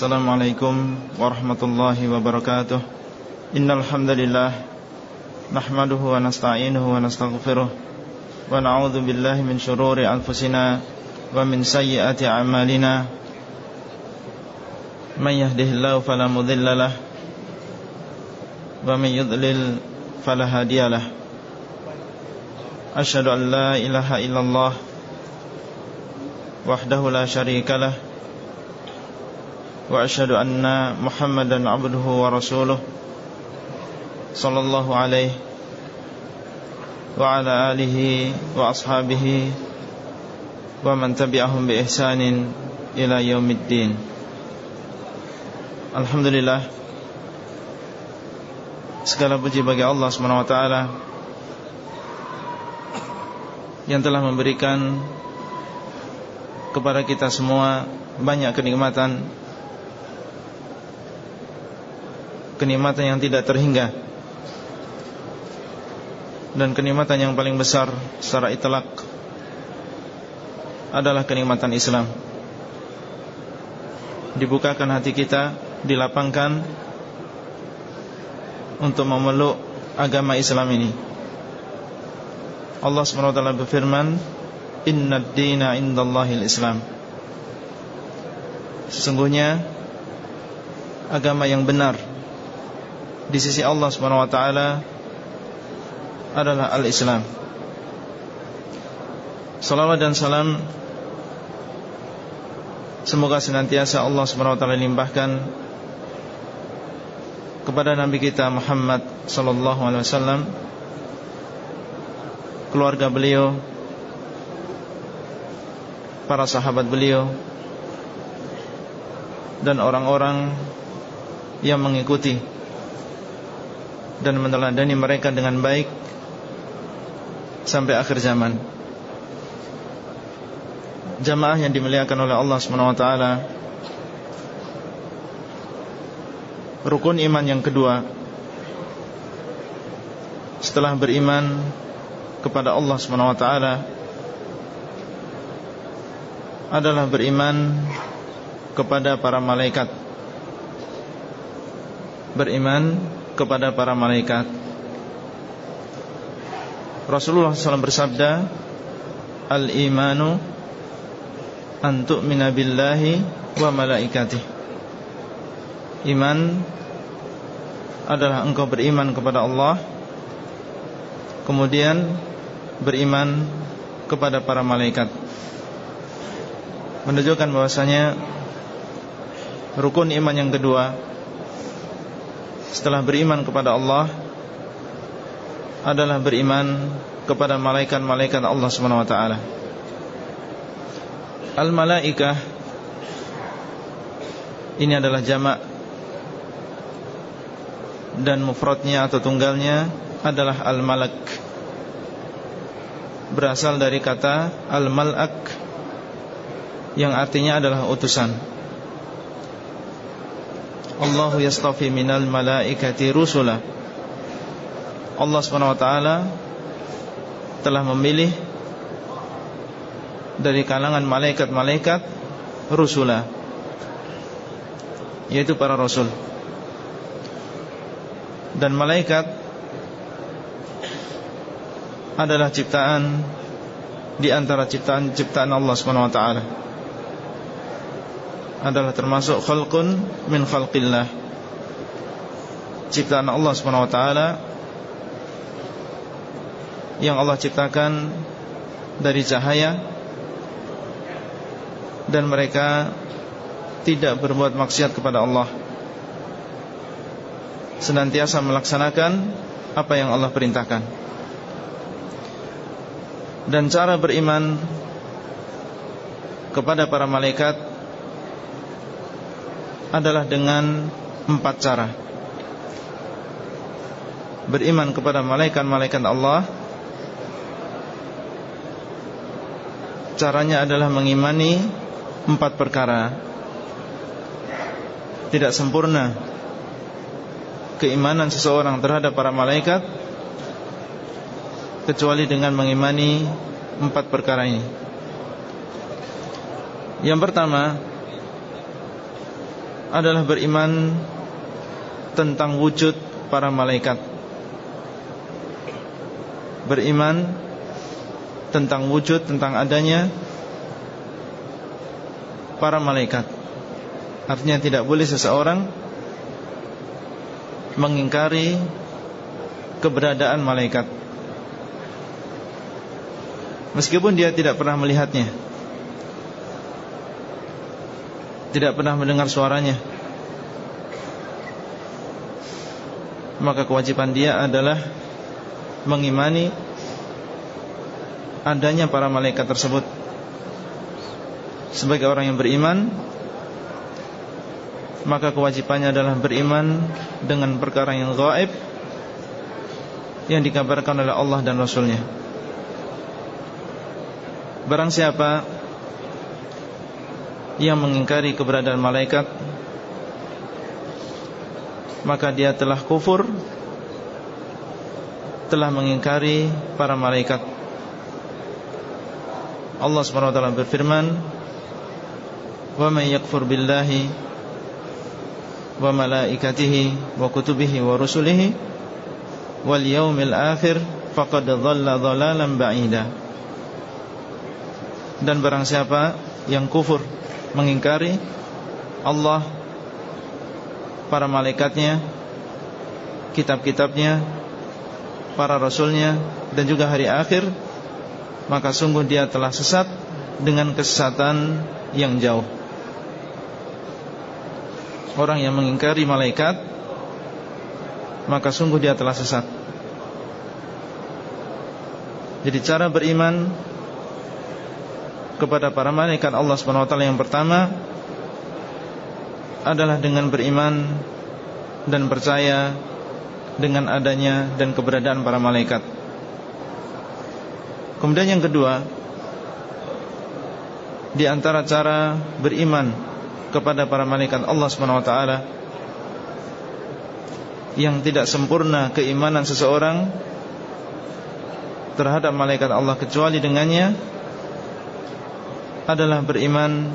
Assalamualaikum warahmatullahi wabarakatuh. Innal hamdalillah nahmaduhu wa nasta'inuhu wa nastaghfiruh wa na'udzu billahi min shururi anfusina wa min sayyiati a'malina. Man yahdihillahu fala mudhillalah wa man yudlil fala hadiyalah an la ilaha illallah wahdahu la syarika وأشهد أن محمدا عبده ورسوله صلى الله عليه وعلى آله وأصحابه ومن تبعهم بإحسان إلى يوم الدين Alhamdulillah Segala puji bagi Allah SWT Yang telah memberikan Kepada kita semua Banyak kenikmatan kenikmatan yang tidak terhingga dan kenikmatan yang paling besar secara itlak adalah kenikmatan Islam. Dibukakan hati kita dilapangkan untuk memeluk agama Islam ini. Allah SWT berfirman Inna dina indallahil Islam. Sesungguhnya Agama yang benar di sisi Allah Subhanahu wa taala adalah al-Islam. Salawat dan salam semoga senantiasa Allah Subhanahu wa taala limpahkan kepada nabi kita Muhammad sallallahu alaihi wasallam keluarga beliau para sahabat beliau dan orang-orang yang mengikuti dan meneladani mereka dengan baik sampai akhir zaman. Jamaah yang dimuliakan oleh Allah SWT Rukun iman yang kedua. Setelah beriman kepada Allah SWT Adalah beriman kepada para malaikat. Beriman kepada para malaikat. Rasulullah SAW bersabda Al-imanu Antuk minabillahi Wa malaikatih Iman Adalah engkau beriman kepada Allah Kemudian Beriman Kepada para malaikat. Menunjukkan bahwasanya Rukun iman yang kedua setelah beriman kepada Allah adalah beriman kepada malaikat-malaikat Allah Subhanahu wa taala. Al-malaikah ini adalah jamak dan mufradnya atau tunggalnya adalah al-malak. Berasal dari kata al-malak yang artinya adalah utusan. Allahu yastafi minal malaikati rusula Allah SWT telah memilih dari kalangan malaikat-malaikat rusula yaitu para rasul. Dan malaikat adalah ciptaan di antara ciptaan-ciptaan Allah Subhanahu wa taala adalah termasuk khalqun min khalqillah. Ciptaan Allah Subhanahu wa taala yang Allah ciptakan dari cahaya dan mereka tidak berbuat maksiat kepada Allah. Senantiasa melaksanakan apa yang Allah perintahkan. Dan cara beriman kepada para malaikat adalah dengan empat cara. Beriman kepada malaikat-malaikat Allah. Caranya adalah mengimani empat perkara. Tidak sempurna Keimanan seseorang terhadap para malaikat Kecuali dengan mengimani empat perkara ini. Yang pertama adalah beriman tentang wujud para malaikat. Beriman tentang wujud, tentang adanya para malaikat. Artinya tidak boleh seseorang Mengingkari keberadaan malaikat. Meskipun dia tidak pernah melihatnya Tidak pernah mendengar suaranya Maka kewajiban dia adalah Mengimani Adanya para malaikat tersebut Sebagai orang yang beriman maka kewajibannya adalah beriman dengan perkara yang gaib yang dikabarkan oleh Allah dan Rasulnya. Barang siapa yang mengingkari keberadaan malaikat. Maka dia telah kufur telah mengingkari para malaikat. Allah SWT berfirman wa may yakfur billahi wa malaikatihi wa kutubihi wa rusulihi wal yaumil akhir faqad dhalla dhalalan ba'ida. Dan barang siapa yang kufur mengingkari Allah para malaikatnya kitab-kitabnya para rasulnya dan juga hari akhir maka sungguh dia telah sesat dengan kesesatan yang jauh orang yang mengingkari malaikat maka sungguh dia telah sesat. Jadi cara beriman kepada para malaikat Allah SWT yang pertama adalah dengan beriman dan percaya dengan adanya dan keberadaan para malaikat. Kemudian yang kedua, di antara cara beriman kepada para malaikat Allah SWT yang tidak sempurna keimanan seseorang terhadap malaikat Allah kecuali dengannya adalah beriman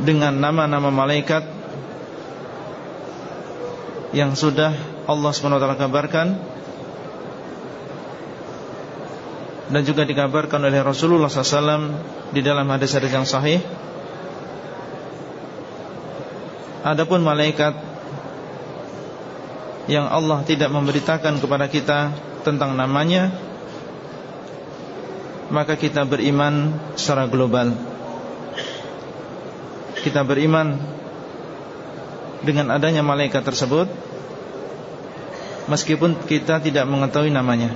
dengan nama-nama malaikat yang sudah Allah SWT kabarkan dan juga dikabarkan oleh Rasulullah SAW di dalam hadis-hadis yang sahih. Adapun malaikat yang Allah tidak memberitakan kepada kita tentang namanya maka kita beriman secara global. Kita beriman dengan adanya malaikat tersebut meskipun kita tidak mengetahui namanya.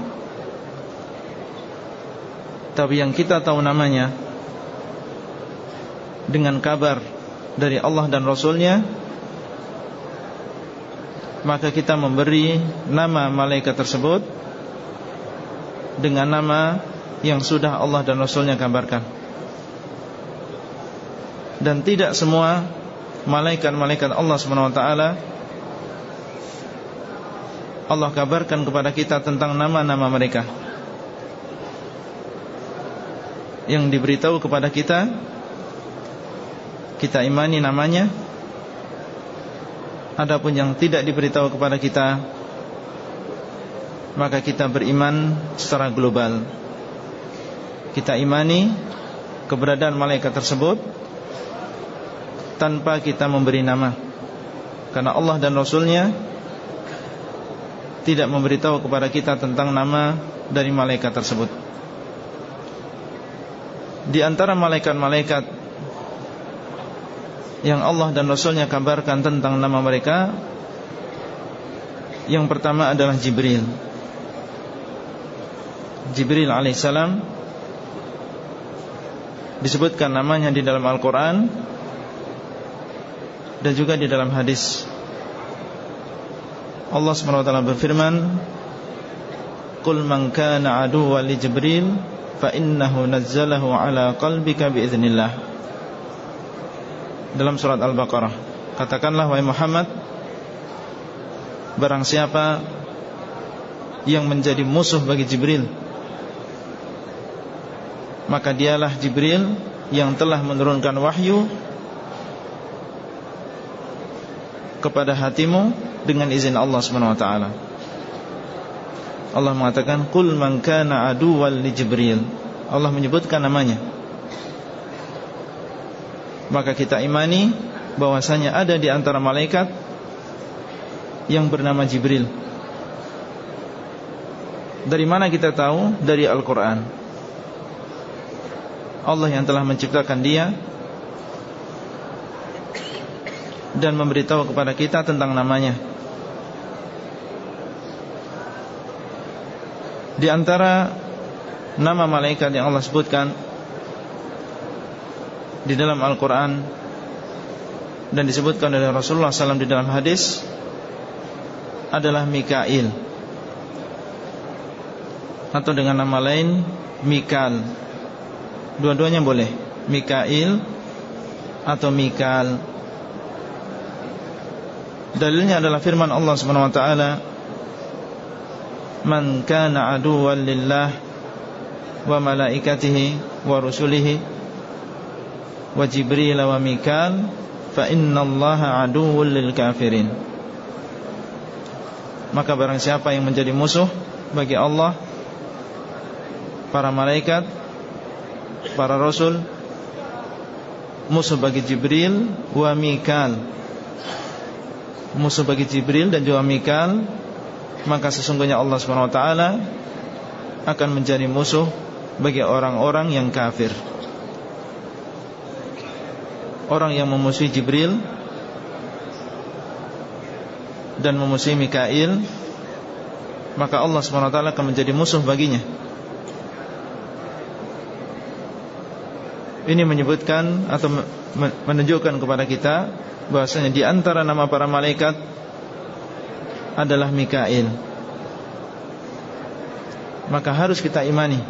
Tapi yang kita tahu namanya dengan kabar dari Allah dan Rasulnya Maka kita memberi nama malaikat tersebut Dengan nama yang sudah Allah dan Rasulnya kabarkan Dan tidak semua malaikat-malaikat Allah SWT Allah kabarkan kepada kita tentang nama-nama mereka. Yang diberitahu kepada kita kita imani namanya. Adapun yang tidak diberitahu kepada kita Maka kita beriman secara global Kita imani keberadaan malaikat tersebut Tanpa kita memberi nama. Karena Allah dan Rasulnya Tidak memberitahu kepada kita tentang nama dari malaikat tersebut. Di antara malaikat-malaikat yang Allah dan Rasulnya kabarkan tentang nama mereka Yang pertama adalah Jibril. Jibril alaihissalam Disebutkan namanya di dalam Al-Quran Dan juga di dalam hadis. Allah SWT berfirman Qul man kana aduwa li Jibril Fa innahu nazzalahu ala qalbika biiznillah dalam surat Al-Baqarah Katakanlah wahai Muhammad Barang siapa Yang menjadi musuh bagi Jibril Maka dialah Jibril Yang telah menurunkan wahyu kepada hatimu dengan izin Allah taala. Allah mengatakan qul man kana aduwwal li Jibril. Allah menyebutkan namanya. Maka kita imani bahwasanya ada di antara malaikat yang bernama Jibril. Dari mana kita tahu? Dari Al-Qur'an. Allah yang telah menciptakan dia dan memberitahu kepada kita tentang namanya. Di antara nama malaikat yang Allah sebutkan di dalam Al-Quran dan disebutkan oleh Rasulullah SAW di dalam hadis adalah Mikail atau dengan nama lain Mikal. Dua-duanya boleh, Mikail atau Mikal. Dalilnya adalah firman Allah taala man kana aduwwan lillah wa malaikatihi wa rusulihi wa jibril wa mikal fa innallaha aduwwul lil kafirin maka barang siapa yang menjadi musuh bagi Allah para malaikat para rasul musuh bagi Jibril wa Mikal musuh bagi Jibril dan juga Mikal maka sesungguhnya Allah SWT akan menjadi musuh bagi orang-orang yang kafir. Orang yang memusuhi Jibril dan memusuhi Mikail, maka Allah SWT akan menjadi musuh baginya. Ini menyebutkan atau menunjukkan kepada kita bahwasanya di antara nama para malaikat adalah Mikail. Maka harus kita imani.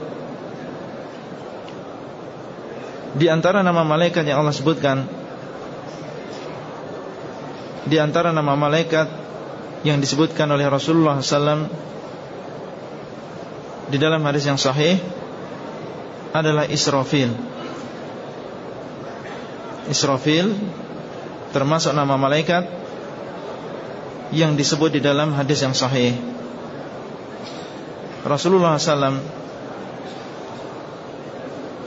Di antara nama malaikat yang Allah sebutkan Di antara nama malaikat Yang disebutkan oleh Rasulullah SAW Di dalam hadis yang sahih Adalah Israfil Israfil Termasuk nama malaikat yang disebut di dalam hadis yang sahih. Rasulullah SAW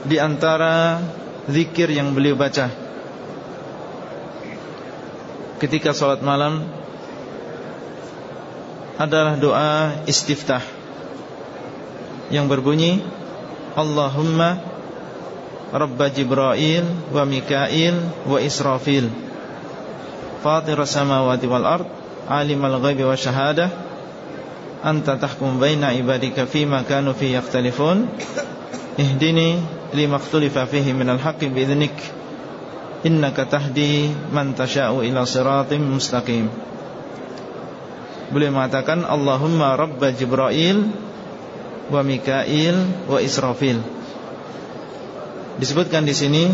di antara zikir yang beliau baca ketika sholat malam adalah doa istiftah yang berbunyi Allahumma Rabba Jibrail wa Mikail wa Israfil. Fatir samawati wal ard alimal ghaibi wa syahadah. Anta tahkum baina ibadika fima kanu fi ihdini lima ikhtalifa fihi minal haqqi biidhnik. Innaka tahdi man tasha'u ila siratim mustaqim. Beliau mengatakan Allahumma rabba Jibril wa Mikail wa Israfil Disebutkan di sini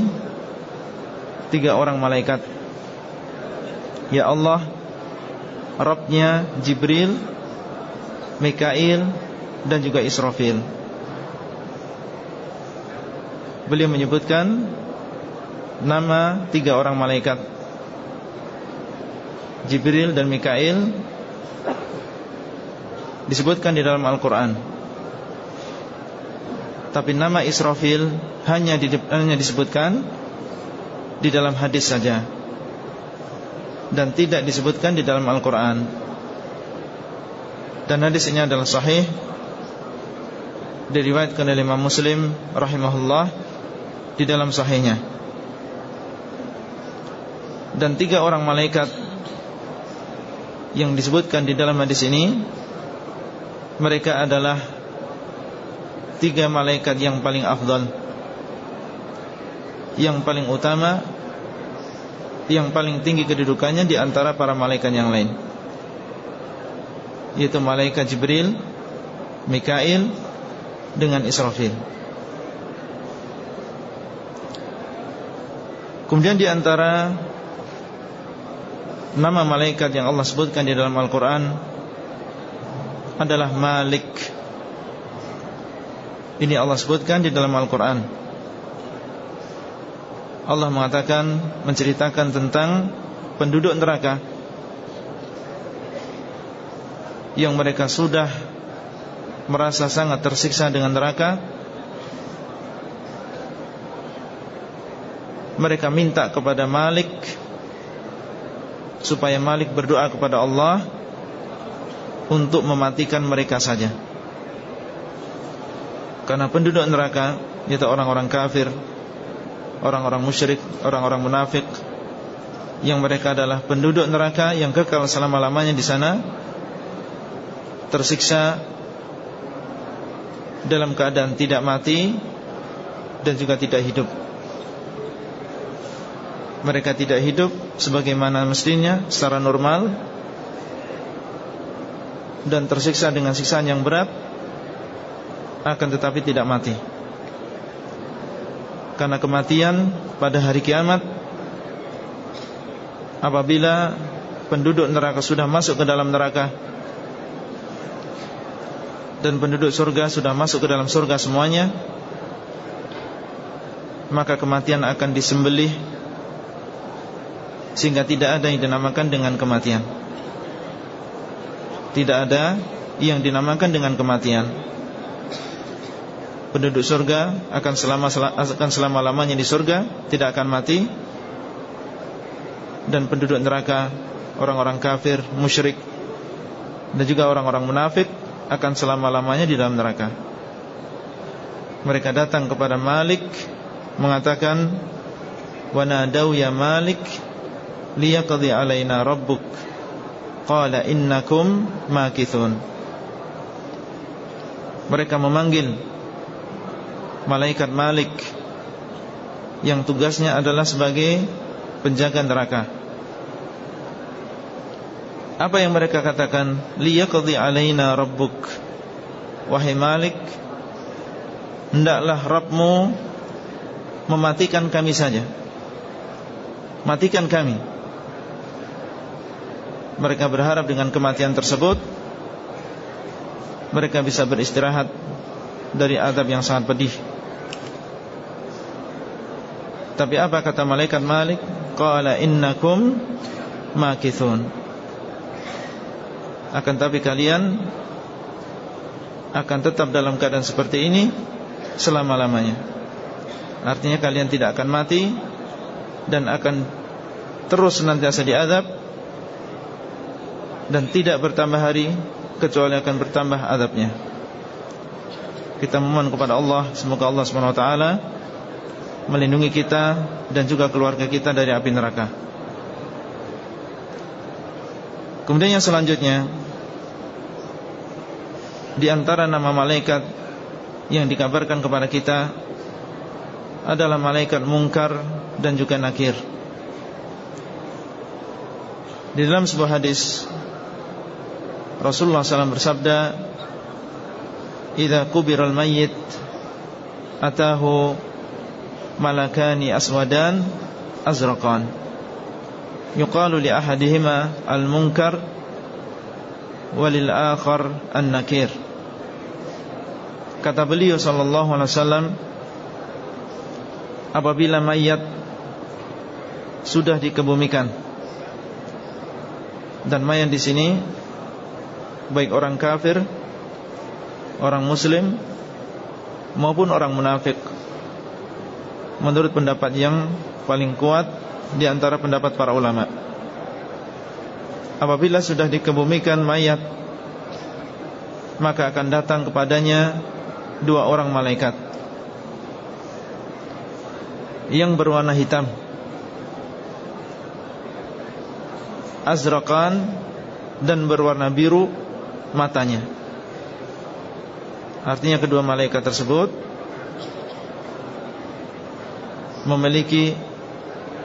tiga orang malaikat. Ya Allah Robnya Jibril Mikail Dan juga Israfil. Beliau menyebutkan Nama tiga orang malaikat. Jibril dan Mikail Disebutkan di dalam Al-Quran. Tapi nama Israfil Hanya, disebutkan Di dalam hadis saja. Dan tidak disebutkan di dalam Al-Quran. Dan hadis ini adalah sahih. Diriwayatkan oleh Imam Muslim Rahimahullah Di dalam sahihnya. Dan tiga orang malaikat Yang disebutkan di dalam hadis ini Mereka adalah Tiga malaikat yang paling afdal Yang paling utama yang paling tinggi kedudukannya di antara para malaikat yang lain yaitu malaikat Jibril, Mikail dengan Israfil. Kemudian di antara nama malaikat yang Allah sebutkan di dalam Al-Qur'an adalah Malik. Ini Allah sebutkan di dalam Al-Qur'an. Allah mengatakan menceritakan tentang penduduk neraka Yang mereka sudah Merasa sangat tersiksa dengan neraka. Mereka minta kepada Malik Supaya Malik berdoa kepada Allah Untuk mematikan mereka saja. Karena penduduk neraka Yaitu orang-orang kafir Orang-orang musyrik Orang-orang munafik Yang mereka adalah penduduk neraka Yang kekal selama-lamanya di sana Tersiksa Dalam keadaan tidak mati Dan juga tidak hidup. Mereka tidak hidup Sebagaimana mestinya Secara normal Dan tersiksa dengan siksaan yang berat Akan tetapi tidak mati Karena kematian pada hari kiamat Apabila penduduk neraka sudah masuk ke dalam neraka dan penduduk surga sudah masuk ke dalam surga semuanya maka kematian akan disembelih sehingga tidak ada yang dinamakan dengan kematian. Tidak ada yang dinamakan dengan kematian penduduk surga akan selama akan selama-lamanya di surga tidak akan mati dan penduduk neraka orang-orang kafir, musyrik dan juga orang-orang munafik akan selama-lamanya di dalam neraka. Mereka datang kepada Malik mengatakan wa nadau ya Malik liyaqdi alaina rabbuk qala innakum makithun. Mereka memanggil malaikat Malik yang tugasnya adalah sebagai penjaga neraka. Apa yang mereka katakan? Liyaqdi alaina rabbuk. Wahai Malik Hendaklah Rabbmu Mematikan kami saja. Matikan kami. Mereka berharap dengan kematian tersebut. Mereka bisa beristirahat Dari adab yang sangat pedih. Tapi apa kata malaikat Malik? Qala innakum Makithun. Akan tapi kalian Akan tetap dalam keadaan seperti ini Selama-lamanya. Artinya kalian tidak akan mati Dan akan Terus senantiasa diadab Dan tidak bertambah hari Kecuali akan bertambah adabnya Kita memohon kepada Allah Semoga Allah SWT Melindungi kita Dan juga keluarga kita dari api neraka. Kemudian yang selanjutnya Di antara nama malaikat Yang dikabarkan kepada kita Adalah malaikat mungkar Dan juga nakir. Di dalam sebuah hadis Rasulullah SAW bersabda Iza kubiral mayyit Atahu Malakani aswadan Azraqan. Yuqalu li ahadihima al-munkar walil akhar an-nakir. Kata beliau sallallahu alaihi wasallam apabila mayat sudah dikebumikan dan mayat di sini baik orang kafir orang muslim maupun orang munafik. Menurut pendapat yang paling kuat di antara pendapat para ulama. Apabila sudah dikebumikan mayat Maka akan datang kepadanya Dua orang malaikat. Yang berwarna hitam. Azrakan Dan berwarna biru Matanya Artinya kedua malaikat tersebut Memiliki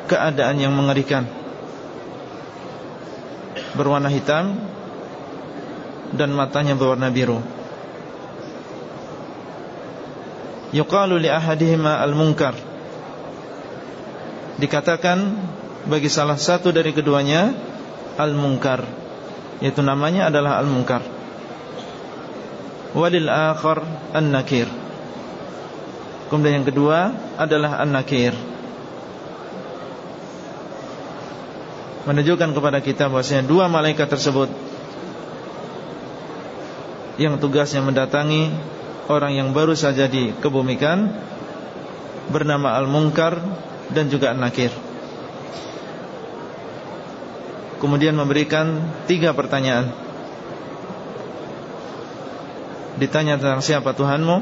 keadaan yang mengerikan. Berwarna hitam Dan matanya berwarna biru. Yuqalu li ahadihima al-munkar. Dikatakan bagi salah satu dari keduanya Al-munkar Yaitu namanya adalah al-munkar Walil akhar an-nakir Kemudian yang kedua adalah an-nakir menunjukkan kepada kita bahwasanya dua malaikat tersebut yang tugasnya mendatangi orang yang baru saja dikebumikan bernama Al-Munkar dan juga An-Nakir. Kemudian memberikan tiga pertanyaan. Ditanya tentang siapa Tuhanmu,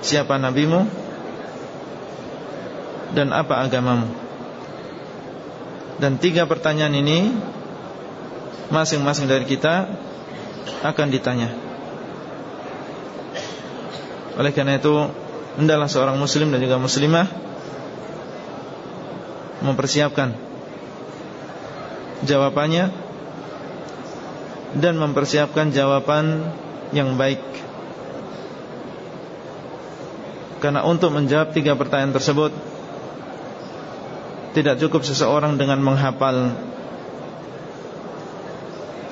siapa nabimu, dan apa agamamu. Dan tiga pertanyaan ini masing-masing dari kita akan ditanya. Oleh karena itu hendaklah seorang muslim dan juga muslimah mempersiapkan jawabannya dan mempersiapkan jawaban yang baik. Karena untuk menjawab tiga pertanyaan tersebut tidak cukup seseorang dengan menghafal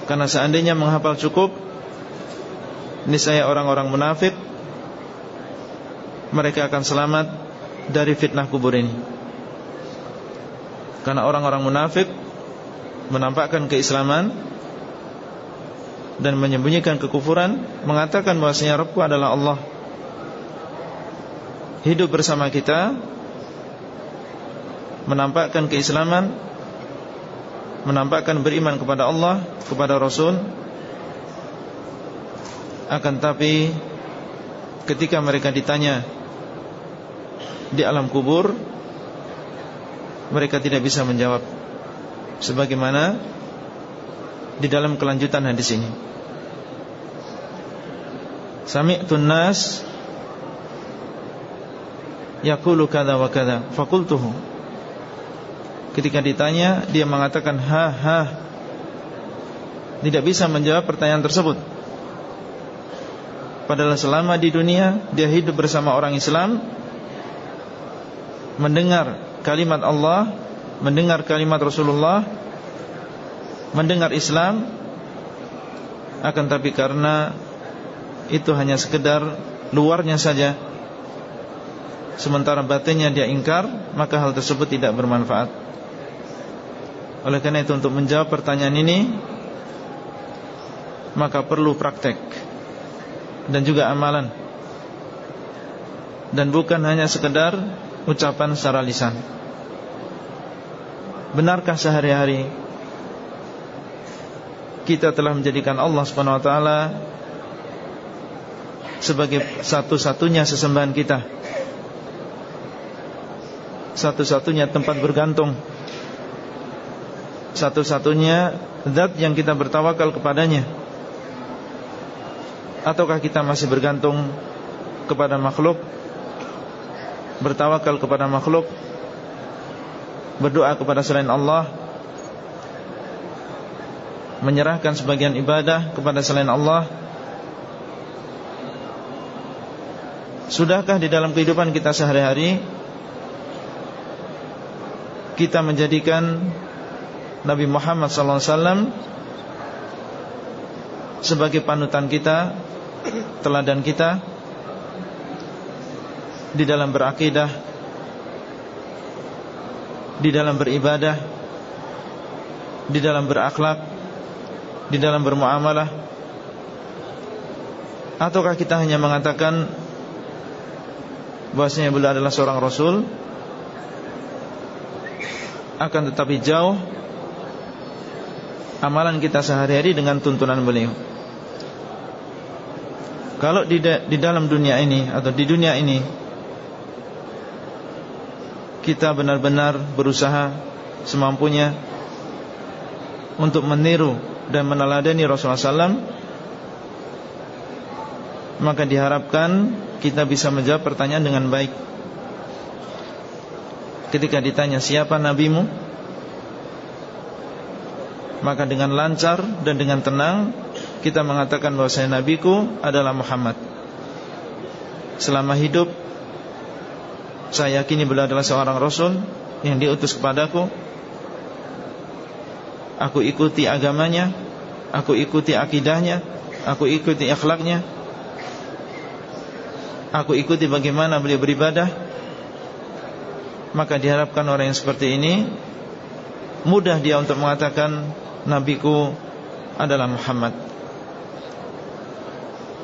Karena seandainya menghafal cukup Ini saya orang-orang munafik mereka akan selamat dari fitnah kubur ini. Karena orang-orang munafik menampakkan keislaman dan menyembunyikan kekufuran, mengatakan bahwasanya Rabbku adalah Allah. Hidup bersama kita menampakkan keislaman, menampakkan beriman kepada Allah, kepada Rasul, akan tapi ketika mereka ditanya di alam kubur mereka tidak bisa menjawab sebagaimana di dalam kelanjutan hadis ini. Sami'tun nas yaqulu kada wa kada faqultuhu. Ketika ditanya dia mengatakan ha ha. Tidak bisa menjawab pertanyaan tersebut. Padahal selama di dunia dia hidup bersama orang Islam mendengar kalimat Allah, mendengar kalimat Rasulullah, mendengar Islam akan tapi karena itu hanya sekedar luarnya saja. Sementara batinnya dia ingkar maka hal tersebut tidak bermanfaat. Oleh karena itu untuk menjawab pertanyaan ini maka perlu praktek dan juga amalan. Dan bukan hanya sekedar ucapan secara lisan. Benarkah sehari-hari Kita telah menjadikan Allah SWT Sebagai satu-satunya sesembahan kita Satu-satunya tempat bergantung Satu-satunya Zat yang kita bertawakal kepadanya. Ataukah kita masih bergantung Kepada makhluk bertawakal kepada makhluk berdoa kepada selain Allah menyerahkan sebagian ibadah kepada selain Allah. Sudahkah di dalam kehidupan kita sehari-hari Kita menjadikan Nabi Muhammad SAW Sebagai panutan kita Teladan kita di dalam berakidah, di dalam beribadah, di dalam berakhlak, di dalam bermuamalah, ataukah kita hanya mengatakan bahwasanya beliau adalah seorang rasul, akan tetapi jauh amalan kita sehari-hari dengan tuntunan beliau. Kalau di, di dalam dunia ini atau di dunia ini kita benar-benar berusaha semampunya untuk meniru dan meneladani Rasulullah SAW maka diharapkan kita bisa menjawab pertanyaan dengan baik. Ketika ditanya siapa nabimu? Maka dengan lancar dan dengan tenang kita mengatakan bahwa saya nabiku adalah Muhammad. Selama hidup saya yakini beliau adalah seorang Rasul Yang diutus kepadaku Aku ikuti agamanya Aku ikuti akidahnya Aku ikuti akhlaknya Aku ikuti bagaimana beliau beribadah Maka diharapkan orang yang seperti ini Mudah dia untuk mengatakan Nabiku adalah Muhammad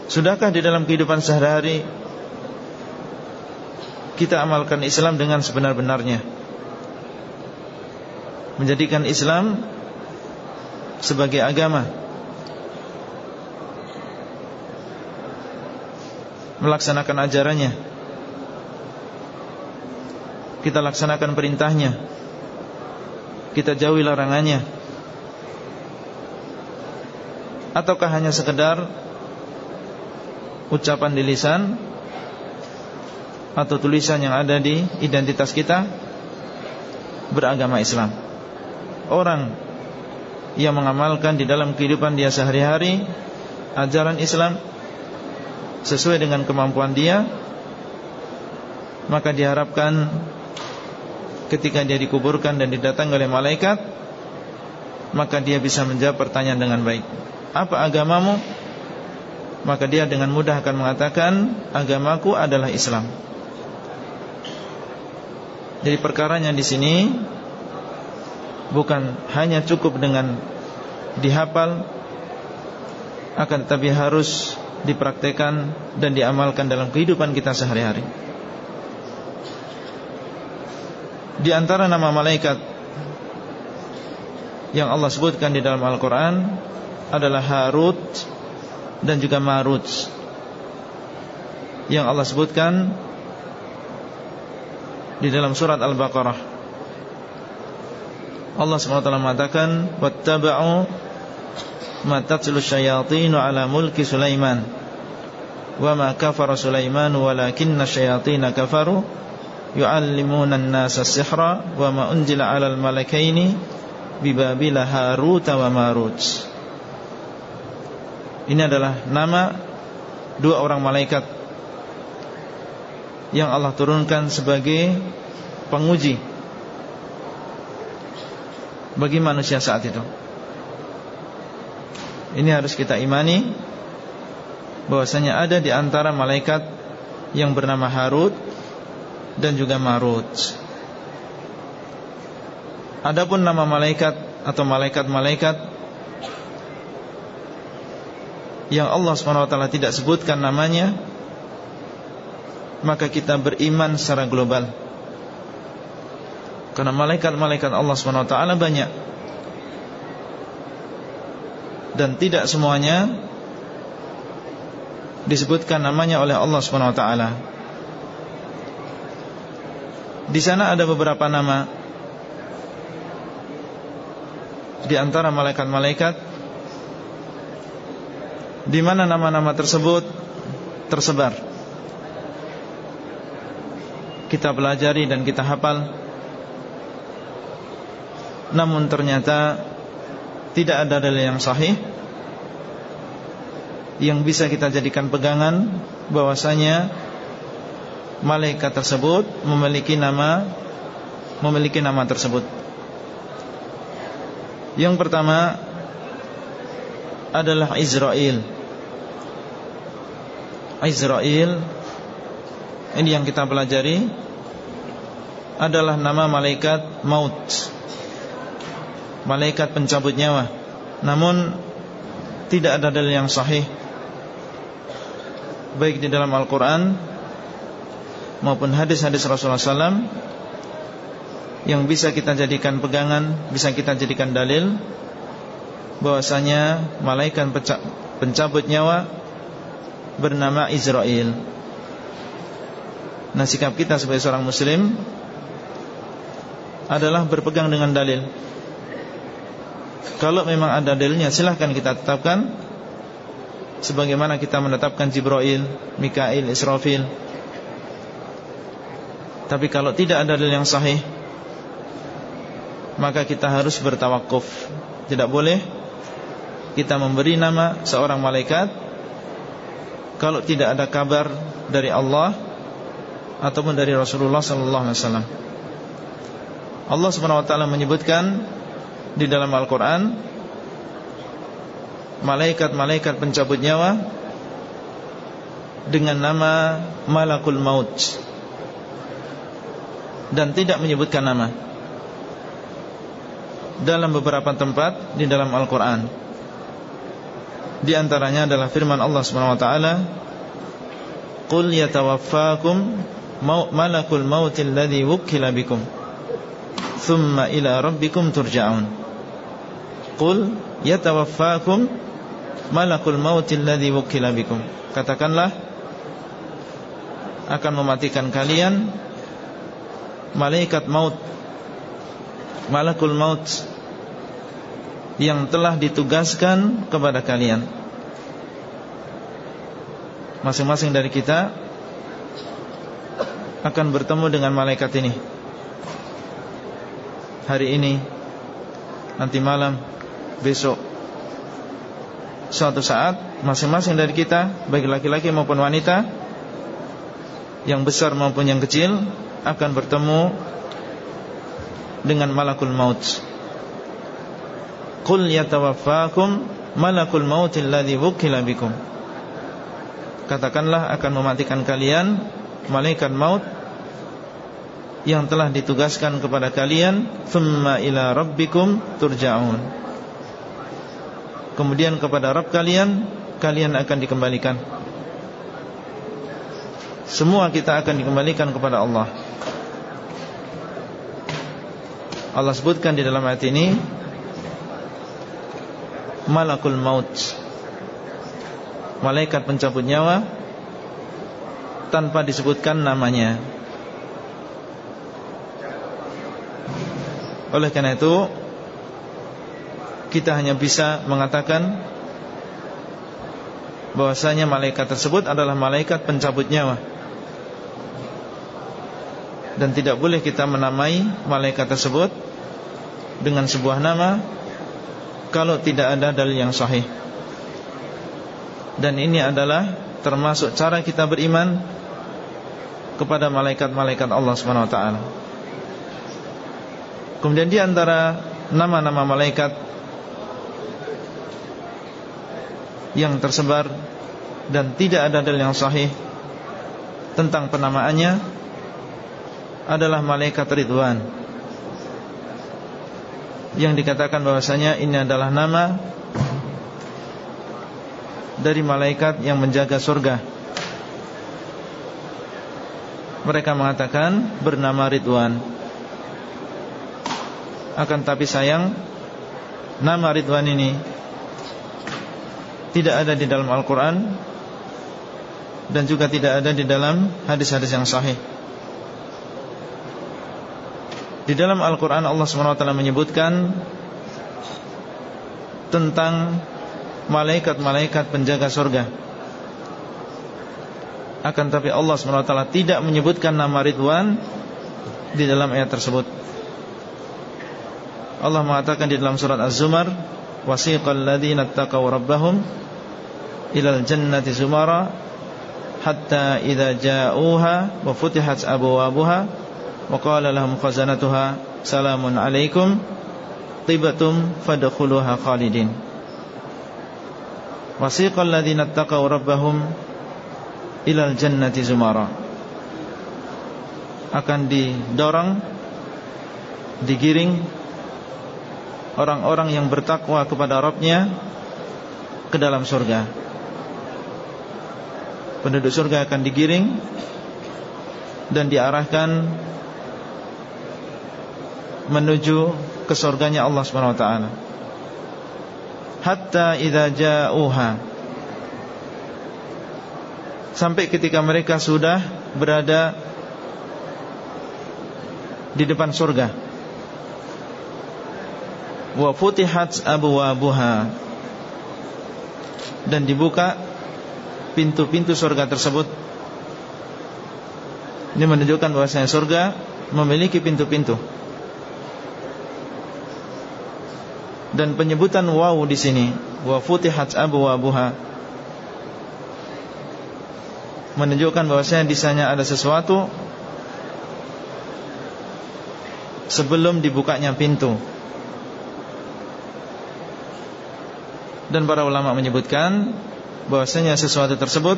Sudahkah di dalam kehidupan sehari-hari kita amalkan Islam dengan sebenar-benarnya? Menjadikan Islam sebagai agama. Melaksanakan ajarannya. Kita laksanakan perintahnya. Kita jauhi larangannya. Ataukah hanya sekedar Ucapan di lisan Atau tulisan yang ada di identitas kita? Beragama Islam. Orang Yang mengamalkan di dalam kehidupan dia sehari-hari Ajaran Islam Sesuai dengan kemampuan dia Maka diharapkan Ketika dia dikuburkan dan didatangi oleh malaikat Maka dia bisa menjawab pertanyaan dengan baik Apa agamamu? Maka dia dengan mudah akan mengatakan Agamaku adalah Islam Jadi perkaranya di sini Bukan hanya cukup dengan Dihafal Akan tetapi harus dipraktekan dan diamalkan dalam kehidupan kita sehari-hari Di antara nama malaikat Yang Allah sebutkan di dalam Al-Quran Adalah Harut dan juga Marut yang Allah sebutkan di dalam surat Al-Baqarah. Allah SWT mengatakan wattaba'u ma tatlu syayatin ala mulki Sulaiman wa ma kafara Sulaiman walakinna syayatin kafaru yu'allimuna an-nasa sihra wa ma unzila 'ala al-malakaini bi Babila Harut wa Marut. Ini adalah nama dua orang malaikat yang Allah turunkan sebagai penguji bagi manusia saat itu. Ini harus kita imani bahwasanya ada di antara malaikat yang bernama Harut dan juga Marut. Adapun nama malaikat atau malaikat-malaikat yang Allah SWT tidak sebutkan namanya Maka kita beriman secara global Karena malaikat-malaikat Allah SWT banyak Dan tidak semuanya Disebutkan namanya oleh Allah SWT Di sana ada beberapa nama Di antara malaikat-malaikat di mana nama-nama tersebut tersebar. Kita pelajari dan kita hafal. Namun ternyata tidak ada dalil yang sahih yang bisa kita jadikan pegangan bahwasanya malaikat tersebut memiliki nama memiliki nama tersebut. Yang pertama adalah Israel Israel Ini yang kita pelajari Adalah nama malaikat maut Malaikat pencabut nyawa Namun Tidak ada dalil yang sahih Baik di dalam Al-Quran Maupun hadis-hadis Rasulullah SAW Yang bisa kita jadikan pegangan Bisa kita jadikan dalil bahwasanya malaikat pencabut nyawa bernama Israel. Nah sikap kita sebagai seorang muslim adalah berpegang dengan dalil. Kalau memang ada dalilnya silahkan kita tetapkan. Sebagaimana kita menetapkan Jibril, Mikail, Israfil. Tapi kalau tidak ada dalil yang sahih Maka kita harus bertawakuf Tidak boleh Kita memberi nama seorang malaikat kalau tidak ada kabar dari Allah ataupun dari Rasulullah wasallam. Allah taala menyebutkan di dalam Al-Qur'an malaikat-malaikat pencabut nyawa dengan nama Malakul Maut. Dan tidak menyebutkan nama. Dalam beberapa tempat di dalam Al-Qur'an. Di antaranya adalah firman Allah taala, "Qul yatawaffakum malakul maut alladhi wukkila bikum, thumma ila rabbikum turja'un." Qul yatawaffakum malakul maut alladhi wukkila bikum. Katakanlah akan mematikan kalian malaikat maut malakul maut yang telah ditugaskan kepada kalian Masing-masing dari kita Akan bertemu dengan malaikat ini Hari ini Nanti malam Besok. Suatu saat Masing-masing dari kita Baik laki-laki maupun wanita Yang besar maupun yang kecil Akan bertemu Dengan malakul maut. Qul yatawaffakum malakul mautil ladzi wukila bikum. Katakanlah akan mematikan kalian malaikat maut yang telah ditugaskan kepada kalian thumma ila rabbikum turja'un. Kemudian kepada Rabb kalian kalian akan dikembalikan. Semua kita akan dikembalikan kepada Allah. Allah sebutkan di dalam ayat ini malakul maut. Malaikat pencabut nyawa Tanpa disebutkan namanya Oleh karena itu Kita hanya bisa mengatakan bahwasanya malaikat tersebut adalah malaikat pencabut nyawa Dan tidak boleh kita menamai malaikat tersebut Dengan sebuah nama kalau tidak ada dalil yang sahih. Dan ini adalah termasuk cara kita beriman kepada malaikat-malaikat Allah taala. Kemudian di antara nama-nama malaikat yang tersebar dan tidak ada dalil yang sahih tentang penamaannya adalah malaikat Ridwan yang dikatakan bahwasanya ini adalah nama dari malaikat yang menjaga surga. Mereka mengatakan bernama Ridwan. Akan tapi sayang nama Ridwan ini tidak ada di dalam Al-Qur'an dan juga tidak ada di dalam hadis-hadis yang sahih. Di dalam Al-Quran Allah SWT menyebutkan Tentang Malaikat-malaikat penjaga surga Akan tapi Allah SWT tidak menyebutkan nama Ridwan Di dalam ayat tersebut Allah mengatakan di dalam surat Az-Zumar wasiqal ladzina taqaw rabbahum ilal jannati zumara hatta idza ja'uha wa futihat abwabuha wa qala lahum khazanatuha salamun alaikum tibatum fadkhuluha khalidin. Wasiqal ladzina taqaw rabbahum ilal jannati zumara. Akan didorong digiring orang-orang yang bertakwa kepada Rabbnya ke dalam surga penduduk surga akan digiring dan diarahkan menuju ke surganya Allah Subhanahu wa taala. Hatta idza ja'uha Sampai ketika mereka sudah berada di depan surga. Wa futihat abwabuha dan dibuka pintu-pintu surga tersebut. Ini menunjukkan bahwasanya surga memiliki pintu-pintu. dan penyebutan waw di sini wa futihat abwabuha menunjukkan bahwasanya di sana ada sesuatu sebelum dibukanya pintu. Dan para ulama menyebutkan bahwasanya sesuatu tersebut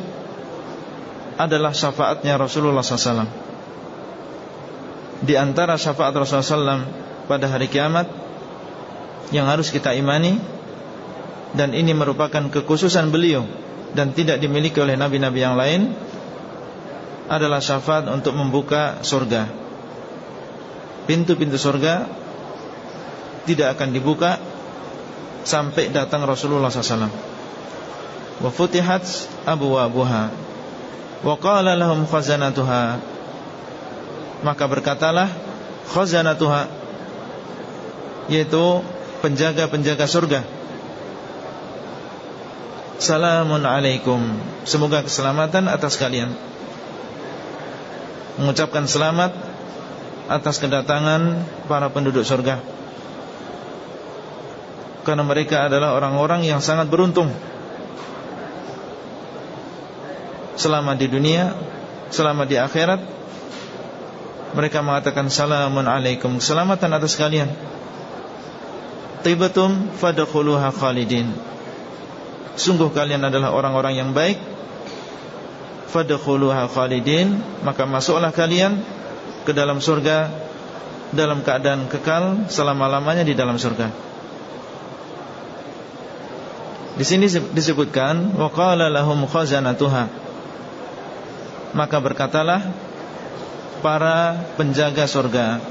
adalah syafaatnya Rasulullah SAW. Di antara syafaat Rasulullah SAW pada hari kiamat yang harus kita imani dan ini merupakan kekhususan beliau dan tidak dimiliki oleh nabi-nabi yang lain adalah syafaat untuk membuka surga. Pintu-pintu surga tidak akan dibuka sampai datang Rasulullah SAW. Wa futihat abwabuha wa qala lahum khazanatuha. Maka berkatalah khazanatuha yaitu penjaga-penjaga surga. Salamun alaikum. Semoga keselamatan atas kalian mengucapkan selamat atas kedatangan para penduduk surga karena mereka adalah orang-orang yang sangat beruntung. Selama di dunia selama di akhirat mereka mengatakan salamun alaikum. Keselamatan atas kalian. Tibatum fadakhuluha khalidin. Sungguh kalian adalah orang-orang yang baik. Fadkhuluha khalidin. Maka masuklah kalian ke dalam surga dalam keadaan kekal selama-lamanya di dalam surga. Di sini disebutkan waqala lahum khazanatuha. Maka berkatalah para penjaga surga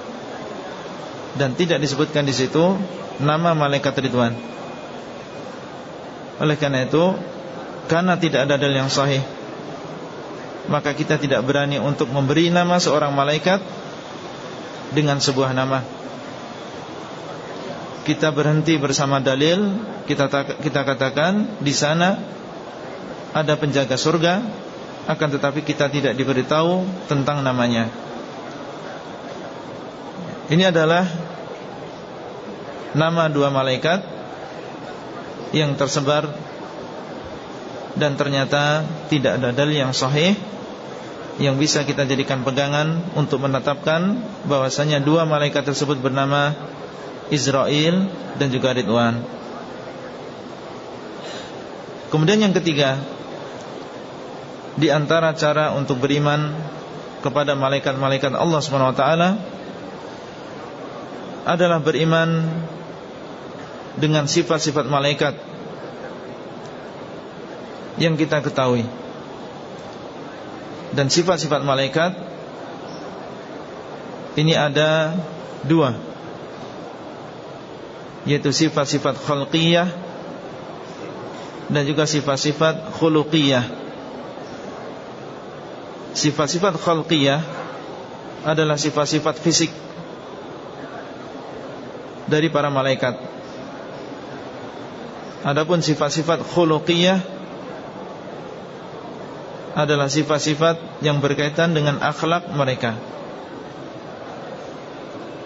dan tidak disebutkan di situ nama malaikat Ridwan. Oleh karena itu, karena tidak ada dalil yang sahih maka kita tidak berani untuk memberi nama seorang malaikat dengan sebuah nama. Kita berhenti bersama dalil, kita kita katakan di sana ada penjaga surga, akan tetapi kita tidak diberitahu tentang namanya. Ini adalah nama dua malaikat yang tersebar dan ternyata tidak ada dalil yang sahih yang bisa kita jadikan pegangan untuk menetapkan bahwasanya dua malaikat tersebut bernama Israel dan juga Ridwan. Kemudian yang ketiga, di antara cara untuk beriman kepada malaikat-malaikat Allah taala adalah beriman dengan sifat-sifat malaikat yang kita ketahui dan sifat-sifat malaikat ini ada dua yaitu sifat-sifat khalqiyah dan juga sifat-sifat khuluqiyah sifat-sifat khalqiyah adalah sifat-sifat fisik dari para malaikat adapun sifat-sifat khuluqiyah adalah sifat-sifat yang berkaitan dengan akhlak mereka.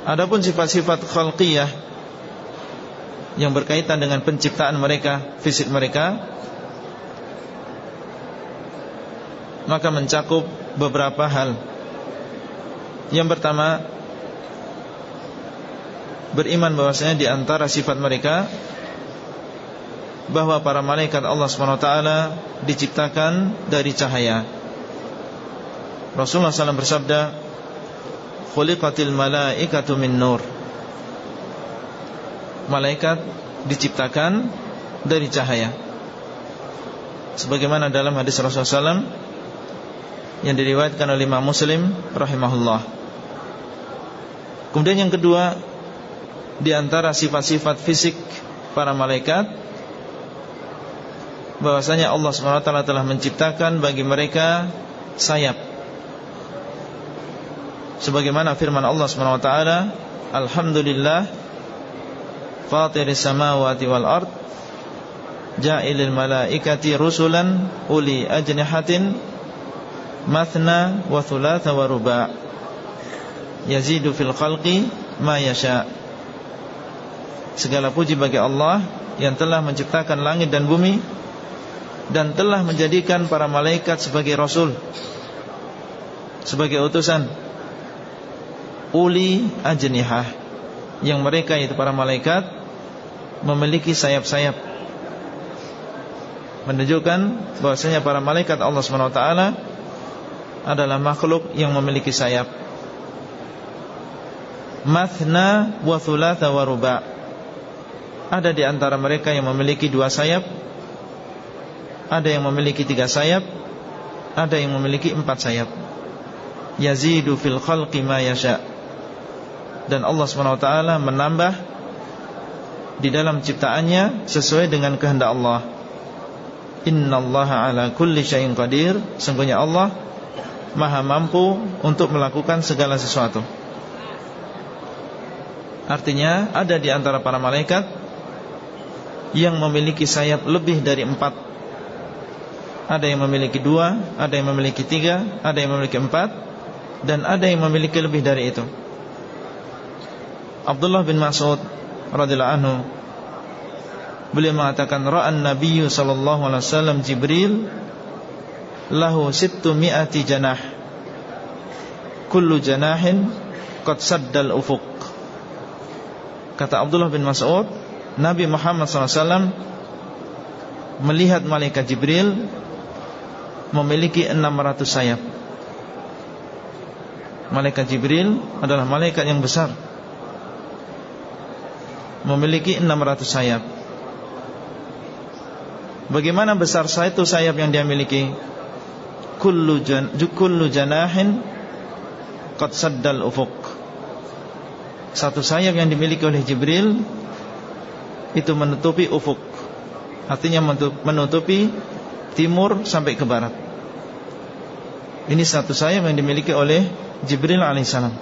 Adapun sifat-sifat khalqiyah yang berkaitan dengan penciptaan mereka, fisik mereka, maka mencakup beberapa hal. Yang pertama, beriman bahwasanya di antara sifat mereka bahwa para malaikat Allah SWT diciptakan dari cahaya. Rasulullah SAW bersabda, "Khuliqatil malaikatu min nur." Malaikat diciptakan dari cahaya. Sebagaimana dalam hadis Rasulullah SAW yang diriwayatkan oleh Imam Muslim rahimahullah. Kemudian yang kedua, di antara sifat-sifat fisik para malaikat bahwasanya Allah SWT telah menciptakan bagi mereka sayap sebagaimana firman Allah SWT Alhamdulillah Fatiris samawati wal ard Ja'ilil malaikati rusulan Uli ajnihatin Mathna wa thulatha wa ruba' Yazidu fil khalqi Ma yasha' Segala puji bagi Allah Yang telah menciptakan langit dan bumi dan telah menjadikan para malaikat sebagai rasul sebagai utusan uli ajnihah yang mereka itu para malaikat memiliki sayap-sayap. Menunjukkan bahwasanya para malaikat Allah SWT adalah makhluk yang memiliki sayap. Mathna wa thulatha wa ruba. Ada di antara mereka yang memiliki dua sayap. Ada yang memiliki tiga sayap. Ada yang memiliki empat sayap. Yazidu fil khalqi ma yasha Dan Allah SWT menambah Di dalam ciptaannya Sesuai dengan kehendak Allah. Inna Allah ala kulli syai'in qadir. Sungguhnya Allah Maha mampu untuk melakukan segala sesuatu. Artinya ada di antara para malaikat Yang memiliki sayap lebih dari empat. Ada yang memiliki dua Ada yang memiliki tiga Ada yang memiliki empat Dan ada yang memiliki lebih dari itu Abdullah bin Mas'ud radhiyallahu anhu beliau mengatakan ra'an nabiyyu sallallahu alaihi wasallam Jibril lahu sittu mi'ati janah. Kullu janahin qad saddal ufuq. Kata Abdullah bin Mas'ud Nabi Muhammad SAW melihat malaikat Jibril memiliki 600 sayap. Malaikat Jibril adalah malaikat yang besar memiliki 600 sayap. Bagaimana besar itu sayap yang dia miliki? kullu jan kullu janahin qad saddal ufuq. Satu sayap yang dimiliki oleh Jibril itu menutupi ufuk artinya menutupi timur sampai ke barat. Ini satu sayap yang dimiliki oleh Jibril alaihissalam.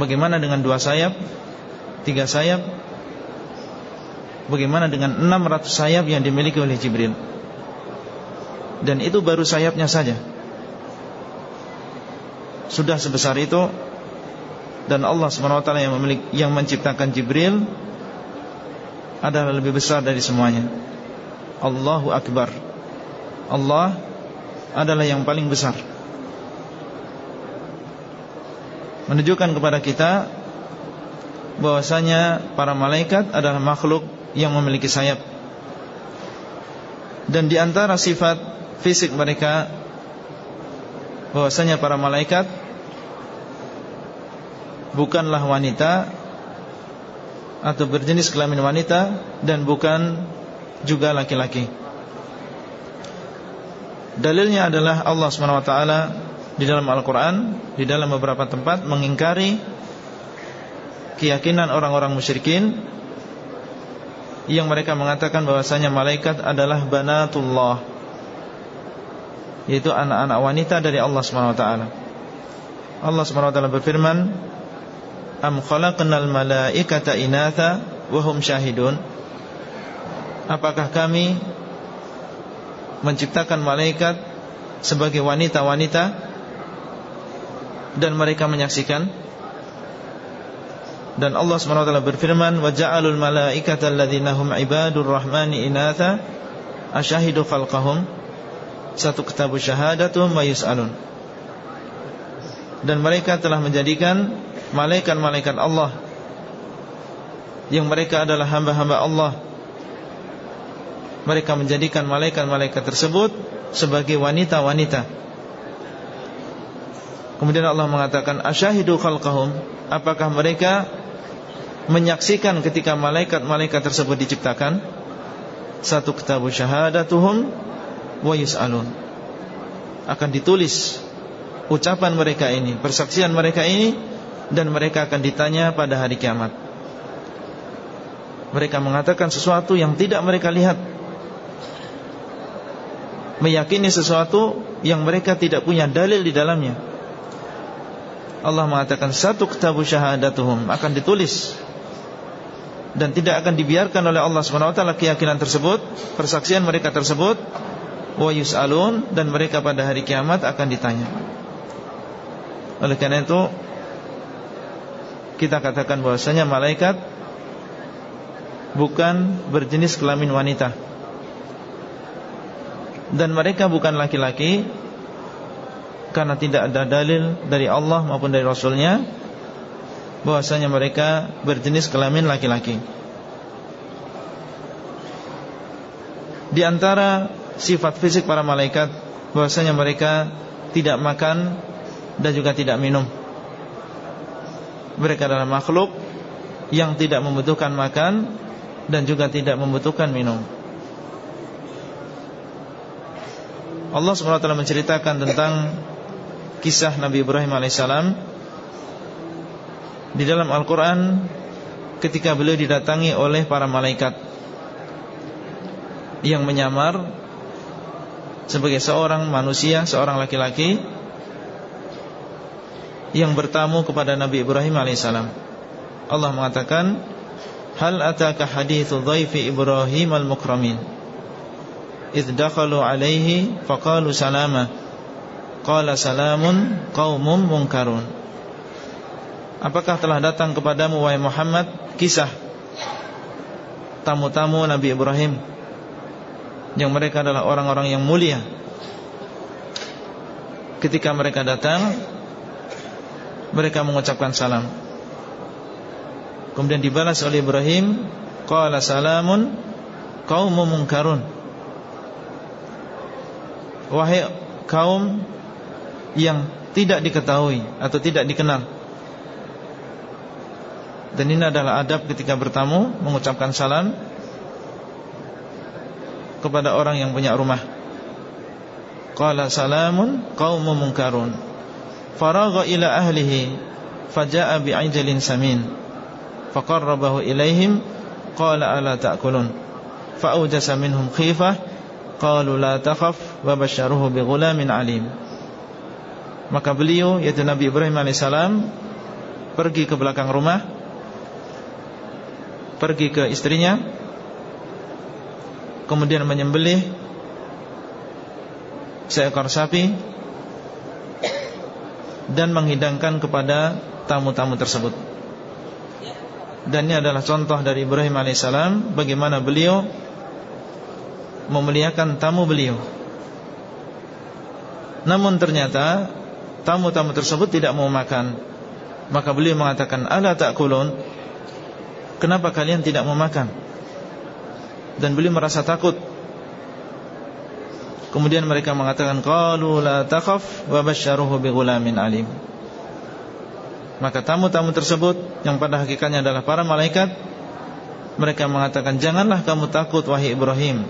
Bagaimana dengan dua sayap tiga sayap. Bagaimana dengan 600 sayap yang dimiliki oleh Jibril? Dan itu baru sayapnya saja. Sudah sebesar itu. Dan Allah SWT yang, memiliki, yang menciptakan Jibril Adalah lebih besar dari semuanya. Allahu Akbar. Allah adalah yang paling besar. Menunjukkan kepada kita bahwasanya para malaikat adalah makhluk yang memiliki sayap Dan di antara sifat fisik mereka bahwasanya para malaikat bukanlah wanita atau berjenis kelamin wanita dan bukan juga laki-laki. Dalilnya adalah Allah SWT di dalam Al-Quran Di dalam beberapa tempat mengingkari Keyakinan orang-orang musyrikin Yang mereka mengatakan bahwasanya malaikat adalah banatullah yaitu anak-anak wanita dari Allah Subhanahu wa taala. Allah Subhanahu wa taala berfirman, "Am khalaqnal malaikata inatha wa hum syahidun?" Apakah kami menciptakan malaikat sebagai wanita-wanita dan mereka menyaksikan? Dan Allah taala berfirman, "Wa ja'alul malaikata alladziina hum ibadur rahmani inatha asyahidu khalqahum?" satu kitab syahadatum wa yus'alun. Dan mereka telah menjadikan malaikat-malaikat Allah. Yang mereka adalah hamba-hamba Allah. Mereka menjadikan malaikat-malaikat tersebut sebagai wanita-wanita. Kemudian Allah mengatakan asyahidu khalqahum. Apakah mereka menyaksikan ketika malaikat-malaikat tersebut diciptakan satu kitab syahadatuhum wa yus'alun akan ditulis ucapan mereka ini, persaksian mereka ini dan mereka akan ditanya pada hari kiamat. Mereka mengatakan sesuatu yang tidak mereka lihat. Meyakini sesuatu yang mereka tidak punya dalil di dalamnya. Allah mengatakan satu kitab syahadatuhum akan ditulis dan tidak akan dibiarkan oleh Allah SWT keyakinan tersebut, persaksian mereka tersebut wa yus'alun dan mereka pada hari kiamat akan ditanya. Oleh karena itu kita katakan bahwasanya malaikat bukan berjenis kelamin wanita. Dan mereka bukan laki-laki karena tidak ada dalil dari Allah maupun dari Rasulnya bahwasanya mereka berjenis kelamin laki-laki. Di antara sifat fisik para malaikat bahwasanya mereka tidak makan dan juga tidak minum. Mereka adalah makhluk yang tidak membutuhkan makan dan juga tidak membutuhkan minum. Allah SWT menceritakan tentang kisah Nabi Ibrahim alaihissalam di dalam Al-Quran ketika beliau didatangi oleh para malaikat yang menyamar sebagai seorang manusia, seorang laki-laki yang bertamu kepada Nabi Ibrahim alaihissalam. Allah mengatakan, "Hal ataka hadithu dhaifi Ibrahim al-mukramin?" Idh dakhalu alaihi faqalu salama. Qala salamun qaumun munkarun. Apakah telah datang kepadamu wahai Muhammad kisah tamu-tamu Nabi Ibrahim yang mereka adalah orang-orang yang mulia. Ketika mereka datang mereka mengucapkan salam. Kemudian dibalas oleh Ibrahim, qala salamun qaumun munkarun. Wahai kaum yang tidak diketahui atau tidak dikenal. Dan ini adalah adab ketika bertamu mengucapkan salam kepada orang yang punya rumah. Qala salamun qaumun munkarun. Faragha ila ahlihi Faja'a bi'ajalin samin Faqarrabahu ilaihim Qala ala ta'kulun Fa'ujasa minhum khifah Qalu la takhaf Wa basyaruhu bighulamin alim Maka beliau Yaitu Nabi Ibrahim AS Pergi ke belakang rumah Pergi ke istrinya Kemudian menyembelih Seekor sapi dan menghidangkan kepada tamu-tamu tersebut. Dan ini adalah contoh dari Ibrahim alaihissalam bagaimana beliau memuliakan tamu beliau. Namun ternyata tamu-tamu tersebut tidak mau makan. Maka beliau mengatakan, "Ala ta'kulun?" Kenapa kalian tidak mau makan? Dan beliau merasa takut Kemudian mereka mengatakan qalu la takhaf wa basyaruhu bighulamin alim. Maka tamu-tamu tersebut yang pada hakikatnya adalah para malaikat mereka mengatakan janganlah kamu takut wahai Ibrahim.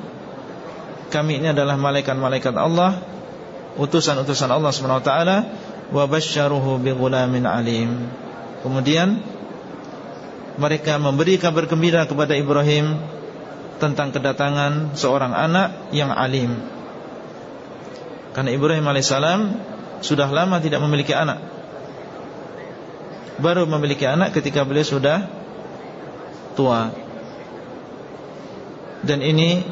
Kami ini adalah malaikat-malaikat Allah, utusan-utusan Allah taala wa basyaruhu bighulamin alim. Kemudian mereka memberi kabar gembira kepada Ibrahim tentang kedatangan seorang anak yang alim karena Ibrahim alaihissalam sudah lama tidak memiliki anak. Baru memiliki anak ketika beliau sudah tua. Dan ini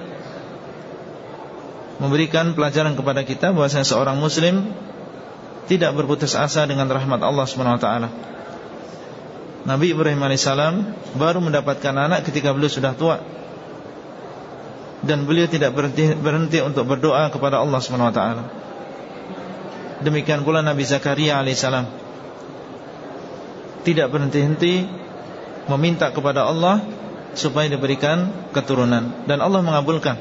memberikan pelajaran kepada kita bahwasanya seorang muslim tidak berputus asa dengan rahmat Allah taala. Nabi Ibrahim alaihissalam baru mendapatkan anak ketika beliau sudah tua dan beliau tidak berhenti, berhenti untuk berdoa kepada Allah taala. Demikian pula Nabi Zakaria alaihissalam tidak berhenti-henti meminta kepada Allah supaya diberikan keturunan dan Allah mengabulkan.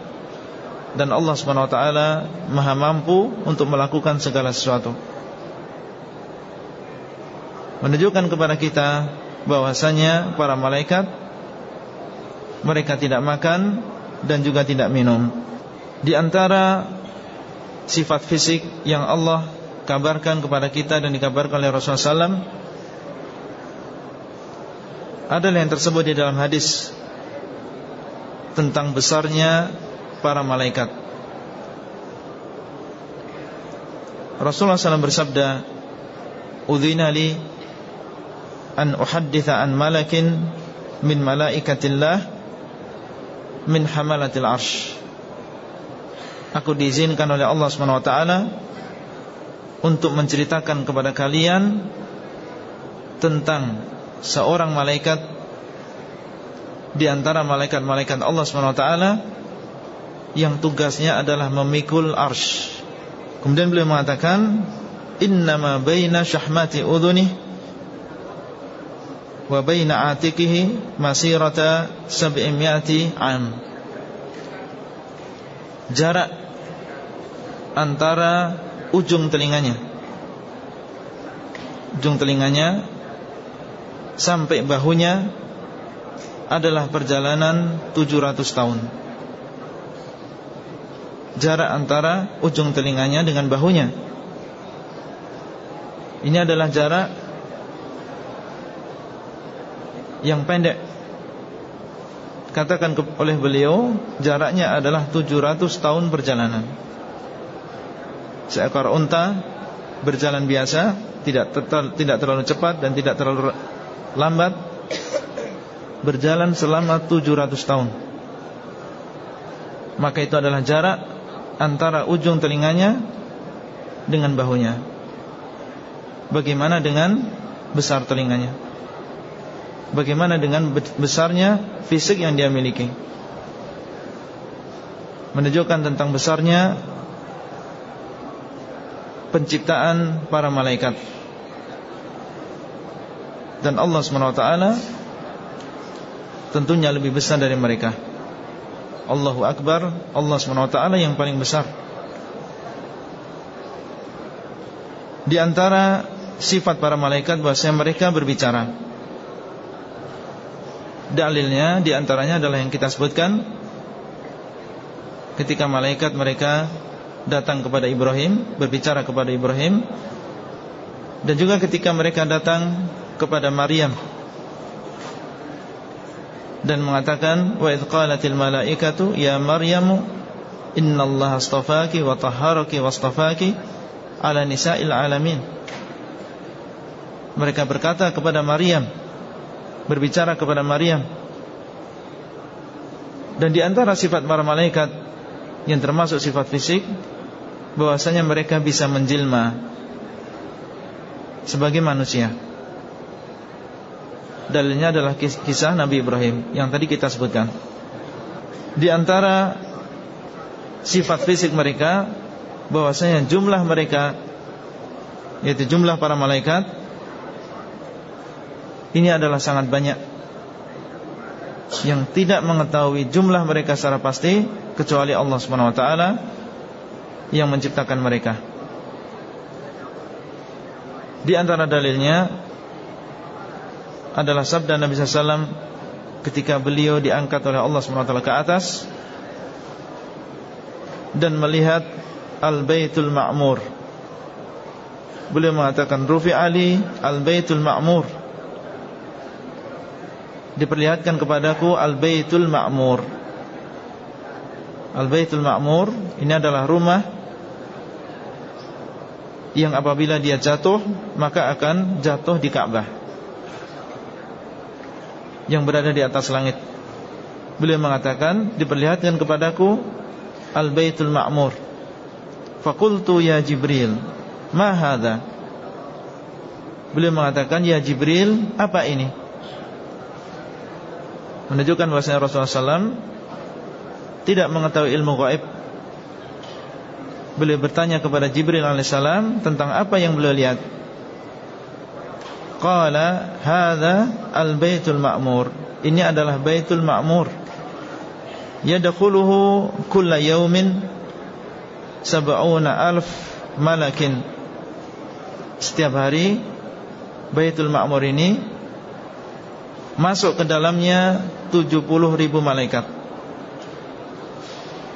Dan Allah taala Maha mampu untuk melakukan segala sesuatu. Menunjukkan kepada kita bahwasanya para malaikat mereka tidak makan dan juga tidak minum. Di antara sifat fisik yang Allah kabarkan kepada kita dan dikabarkan oleh Rasulullah SAW adalah yang tersebut di dalam hadis tentang besarnya para malaikat. Rasulullah SAW bersabda, "Udzina li an uhadditha an malakin min malaikatillah min hamalatil arsh. Aku diizinkan oleh Allah SWT Untuk menceritakan kepada kalian Tentang Seorang malaikat Di antara malaikat-malaikat Allah SWT Yang tugasnya adalah memikul arsh. Kemudian beliau mengatakan Innama baina syahmati udhunih wa baina atikihi masirata sab'imiati am. Jarak antara ujung telinganya ujung telinganya sampai bahunya adalah perjalanan 700 tahun. Jarak antara ujung telinganya dengan bahunya. Ini adalah jarak Yang pendek. Katakan oleh beliau Jaraknya adalah 700 tahun perjalanan. Seekor unta Berjalan biasa Tidak, tidak terlalu cepat dan tidak terlalu lambat Berjalan selama 700 tahun. Maka itu adalah jarak Antara ujung telinganya Dengan bahunya. Bagaimana dengan Besar telinganya Bagaimana dengan besarnya fisik yang dia miliki. Menunjukkan tentang besarnya Penciptaan para malaikat. Dan Allah SWT Tentunya lebih besar dari mereka. Allahu Akbar Allah SWT yang paling besar. Di antara sifat para malaikat bahwasanya mereka berbicara Dalilnya di antaranya adalah yang kita sebutkan Ketika malaikat mereka datang kepada Ibrahim Berbicara kepada Ibrahim Dan juga ketika mereka datang kepada Maryam. Dan mengatakan Wa idqalatil malaikatu Ya Maryamu Inna Allah astafaki wa taharaki wa astafaki Ala nisa'il alamin. Mereka berkata kepada Maryam berbicara kepada Maryam dan di antara sifat para malaikat yang termasuk sifat fisik bahwasanya mereka bisa menjelma sebagai manusia. Dalilnya adalah kisah Nabi Ibrahim yang tadi kita sebutkan. Di antara sifat fisik mereka bahwasanya jumlah mereka yaitu jumlah para malaikat ini adalah sangat banyak Yang tidak mengetahui jumlah mereka secara pasti Kecuali Allah SWT Yang menciptakan mereka. Di antara dalilnya Adalah sabda Nabi SAW Ketika beliau diangkat oleh Allah SWT ke atas Dan melihat Al-Baitul Ma'mur. Beliau mengatakan Rufi Ali Al-Baitul Ma'mur diperlihatkan kepadaku Al-Baitul Ma'mur. Al-Baitul Ma'mur ini adalah rumah yang apabila dia jatuh maka akan jatuh di Ka'bah. Yang berada di atas langit. Beliau mengatakan diperlihatkan kepadaku Al-Baitul Ma'mur. Fakultu ya Jibril Ma Beliau mengatakan Ya Jibril Apa ini menunjukkan bahwasanya Rasulullah SAW tidak mengetahui ilmu gaib. Beliau bertanya kepada Jibril alaihissalam tentang apa yang beliau lihat. Qala hadza al-baitul ma'mur. Ini adalah Baitul Ma'mur. Yadkhuluhu kulla yaumin sab'una alf malakin. Setiap hari Baitul Ma'mur ini masuk ke dalamnya 70 ribu malaikat.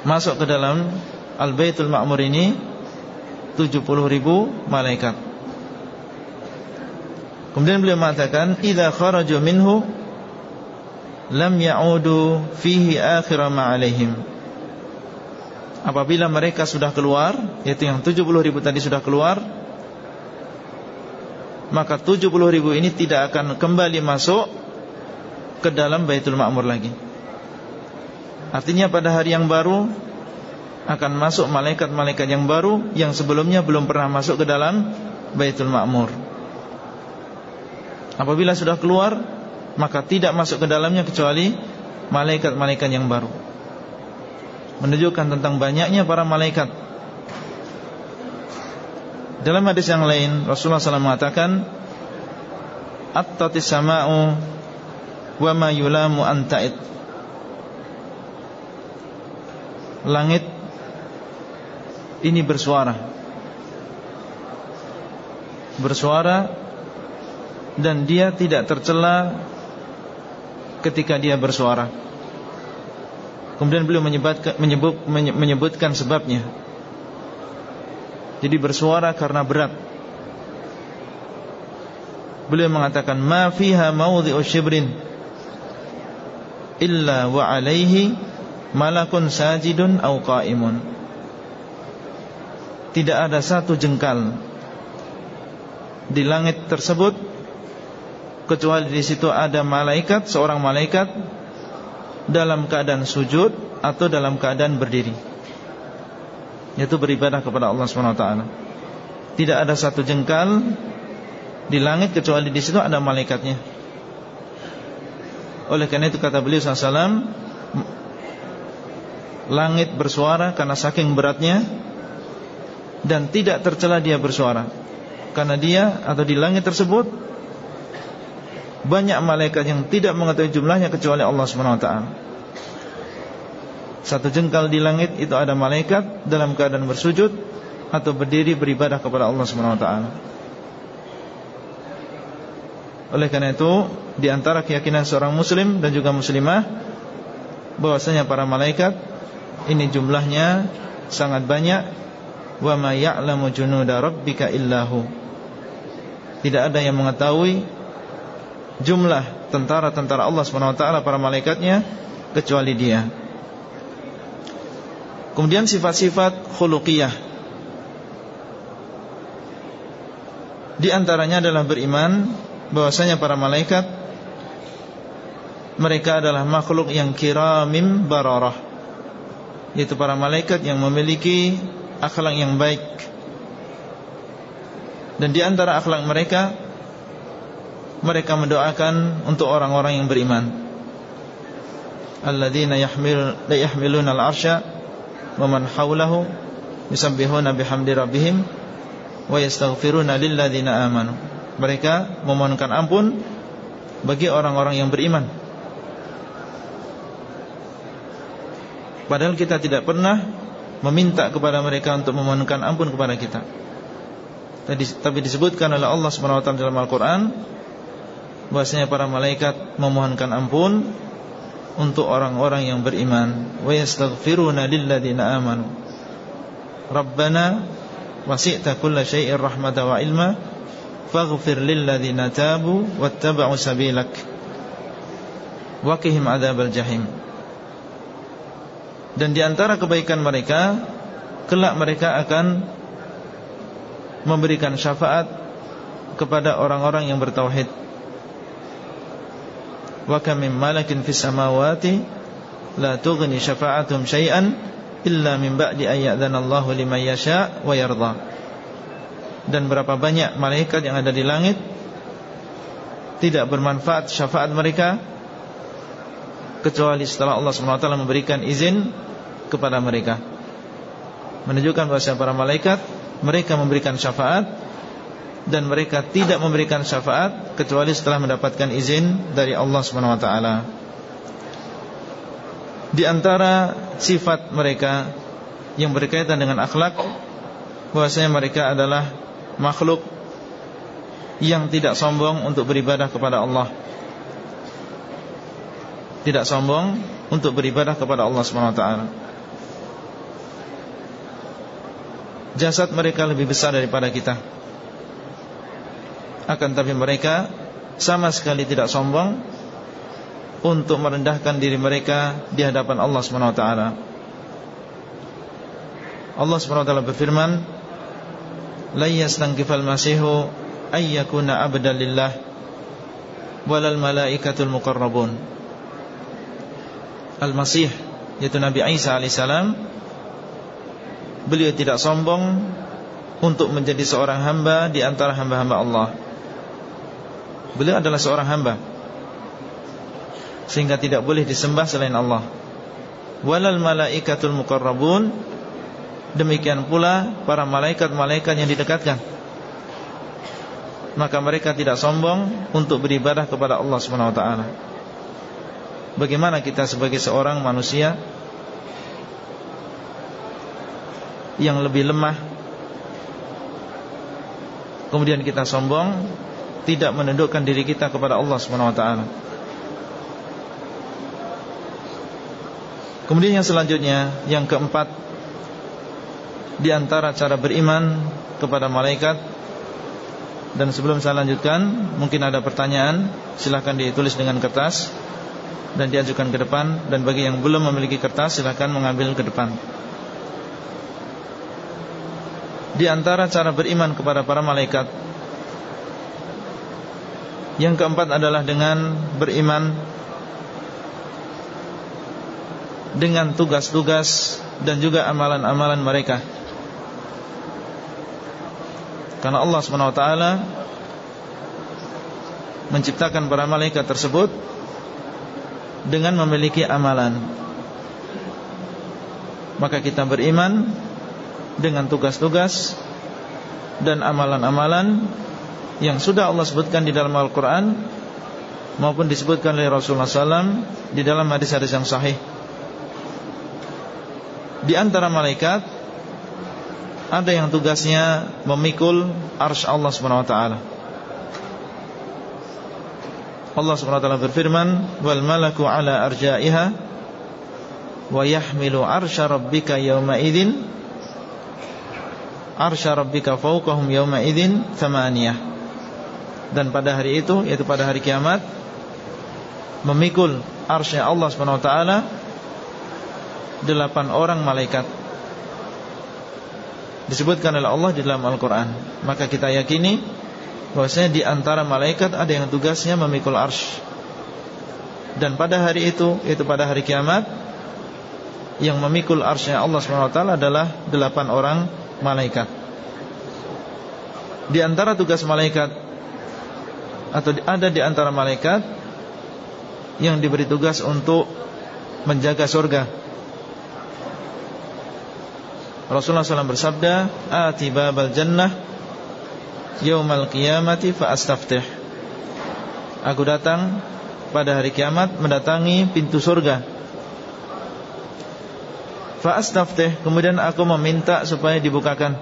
Masuk ke dalam Al-Baitul Ma'mur ini 70 ribu malaikat. Kemudian beliau mengatakan Iza kharaju minhu Lam ya'udu fihi akhira ma'alaihim Apabila mereka sudah keluar Yaitu yang 70 ribu tadi sudah keluar Maka 70 ribu ini tidak akan kembali masuk ke dalam Baitul Ma'mur lagi. Artinya pada hari yang baru Akan masuk malaikat-malaikat yang baru Yang sebelumnya belum pernah masuk ke dalam Baitul Ma'mur. Apabila sudah keluar Maka tidak masuk ke dalamnya kecuali Malaikat-malaikat yang baru. Menunjukkan tentang banyaknya para malaikat. Dalam hadis yang lain Rasulullah SAW mengatakan At-tatis wa ma yulamu anta'id langit ini bersuara bersuara dan dia tidak tercela ketika dia bersuara. Kemudian beliau menyebutkan, menyebut, menyebutkan sebabnya. Jadi bersuara karena berat. Beliau mengatakan ma fiha mawdhi'u shibrin illa wa alaihi malakun sajidun au qaimun. Tidak ada satu jengkal di langit tersebut kecuali di situ ada malaikat, seorang malaikat dalam keadaan sujud atau dalam keadaan berdiri. Yaitu beribadah kepada Allah SWT. Tidak ada satu jengkal di langit kecuali di situ ada malaikatnya. Oleh karena itu kata beliau SAW Langit bersuara karena saking beratnya Dan tidak tercela dia bersuara. Karena dia atau di langit tersebut Banyak malaikat yang tidak mengetahui jumlahnya Kecuali Allah SWT Satu jengkal di langit itu ada malaikat Dalam keadaan bersujud Atau berdiri beribadah kepada Allah SWT oleh karena itu Di antara keyakinan seorang muslim dan juga muslimah bahwasanya para malaikat Ini jumlahnya sangat banyak. Wa ma ya'lamu junuda rabbika illahu. Tidak ada yang mengetahui Jumlah tentara-tentara Allah SWT Para malaikatnya Kecuali dia. Kemudian sifat-sifat khuluqiyah. Di antaranya adalah beriman bahwasanya para malaikat mereka adalah makhluk yang kiramim bararah. Yaitu para malaikat yang memiliki akhlak yang baik. Dan di antara akhlak mereka mereka mendoakan untuk orang-orang yang beriman. Alladzina yahmil la yahmiluna al-arsya wa man hawlahu yusabbihuna bihamdi rabbihim wa yastaghfiruna lilladzina amanu mereka memohonkan ampun bagi orang-orang yang beriman. Padahal kita tidak pernah meminta kepada mereka untuk memohonkan ampun kepada kita. Tapi disebutkan oleh Allah Subhanahu wa dalam Al-Qur'an bahwasanya para malaikat memohonkan ampun untuk orang-orang yang beriman wa yastaghfiruna lilladzina amanu. Rabbana wasi'ta kulla syai'in rahmatan wa ilma faghfir lilladzina tabu wattaba'u sabilak. Waqihim adzabal jahim. Dan di antara kebaikan mereka kelak mereka akan memberikan syafaat kepada orang-orang yang bertauhid. Wa kam min malakin fis samawati la tughni syafa'atuhum syai'an illa min ba'di an ya'dana Allahu liman yasha' wa yarda dan berapa banyak malaikat yang ada di langit tidak bermanfaat syafaat mereka kecuali setelah Allah SWT memberikan izin kepada mereka. Menunjukkan bahwa para malaikat mereka memberikan syafaat dan mereka tidak memberikan syafaat kecuali setelah mendapatkan izin dari Allah SWT di antara sifat mereka yang berkaitan dengan akhlak bahwasanya mereka adalah makhluk yang tidak sombong untuk beribadah kepada Allah. Tidak sombong untuk beribadah kepada Allah SWT Jasad mereka lebih besar daripada kita. Akan tapi mereka sama sekali tidak sombong Untuk merendahkan diri mereka di hadapan Allah SWT Allah SWT berfirman la yastankifal masihu ayyakuna abdan lillah walal malaikatul muqarrabun. Al-Masih yaitu Nabi Isa alaihissalam beliau tidak sombong untuk menjadi seorang hamba di antara hamba-hamba Allah. Beliau adalah seorang hamba sehingga tidak boleh disembah selain Allah. Walal malaikatul muqarrabun Demikian pula para malaikat-malaikat yang didekatkan. Maka mereka tidak sombong Untuk beribadah kepada Allah SWT Bagaimana kita sebagai seorang manusia Yang lebih lemah Kemudian kita sombong Tidak menundukkan diri kita kepada Allah SWT Kemudian yang selanjutnya Yang keempat Di antara cara beriman Kepada malaikat. Dan sebelum saya lanjutkan Mungkin ada pertanyaan Silahkan ditulis dengan kertas Dan diajukan ke depan. Dan bagi yang belum memiliki kertas Silahkan mengambil ke depan. Di antara cara beriman kepada para malaikat Yang keempat adalah dengan beriman dengan tugas-tugas dan juga amalan-amalan mereka. Karena Allah SWT menciptakan para malaikat tersebut dengan memiliki amalan. Maka kita beriman dengan tugas-tugas dan amalan-amalan yang sudah Allah sebutkan di dalam Al-Quran maupun disebutkan oleh Rasulullah SAW di dalam hadis-hadis yang sahih di antara malaikat ada yang tugasnya memikul arsy Allah Subhanahu wa taala. Allah Subhanahu wa taala berfirman, "Wal malaku ala arja'iha wa yahmilu arsya rabbika yawma idzin arsya rabbika fawqahum yawma idzin thamaniyah." Dan pada hari itu yaitu pada hari kiamat memikul arsy Allah Subhanahu wa taala delapan orang malaikat Disebutkan oleh Allah di dalam Al-Quran. Maka kita yakini bahwasanya di antara malaikat ada yang tugasnya memikul arsh. Dan pada hari itu, yaitu pada hari kiamat Yang memikul arshnya Allah SWT adalah delapan orang malaikat. Di antara tugas malaikat Atau ada di antara malaikat Yang diberi tugas untuk menjaga surga Rasulullah SAW bersabda Ati babal jannah Yaumal qiyamati fa'astaftih Aku datang pada hari kiamat Mendatangi pintu surga. Fa'astaftih Kemudian aku meminta supaya dibukakan.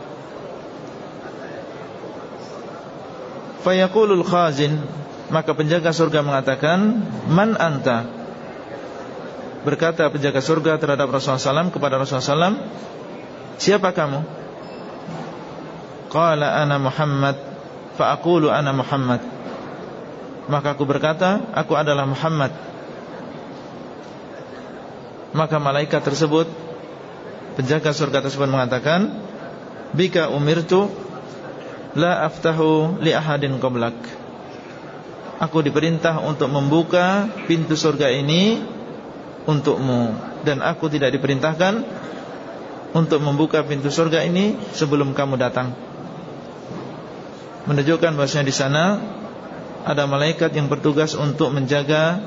Fayakulul khazin Maka penjaga surga mengatakan Man anta? Berkata penjaga surga terhadap Rasulullah SAW Kepada Rasulullah SAW Siapa kamu? Qala ana Muhammad Fa aqulu ana Muhammad. Maka aku berkata Aku adalah Muhammad. Maka malaikat tersebut Penjaga surga tersebut mengatakan Bika umirtu La aftahu li ahadin qoblak. Aku diperintah untuk membuka pintu surga ini Untukmu. Dan aku tidak diperintahkan untuk membuka pintu surga ini sebelum kamu datang. Menunjukkan bahwasanya di sana ada malaikat yang bertugas untuk menjaga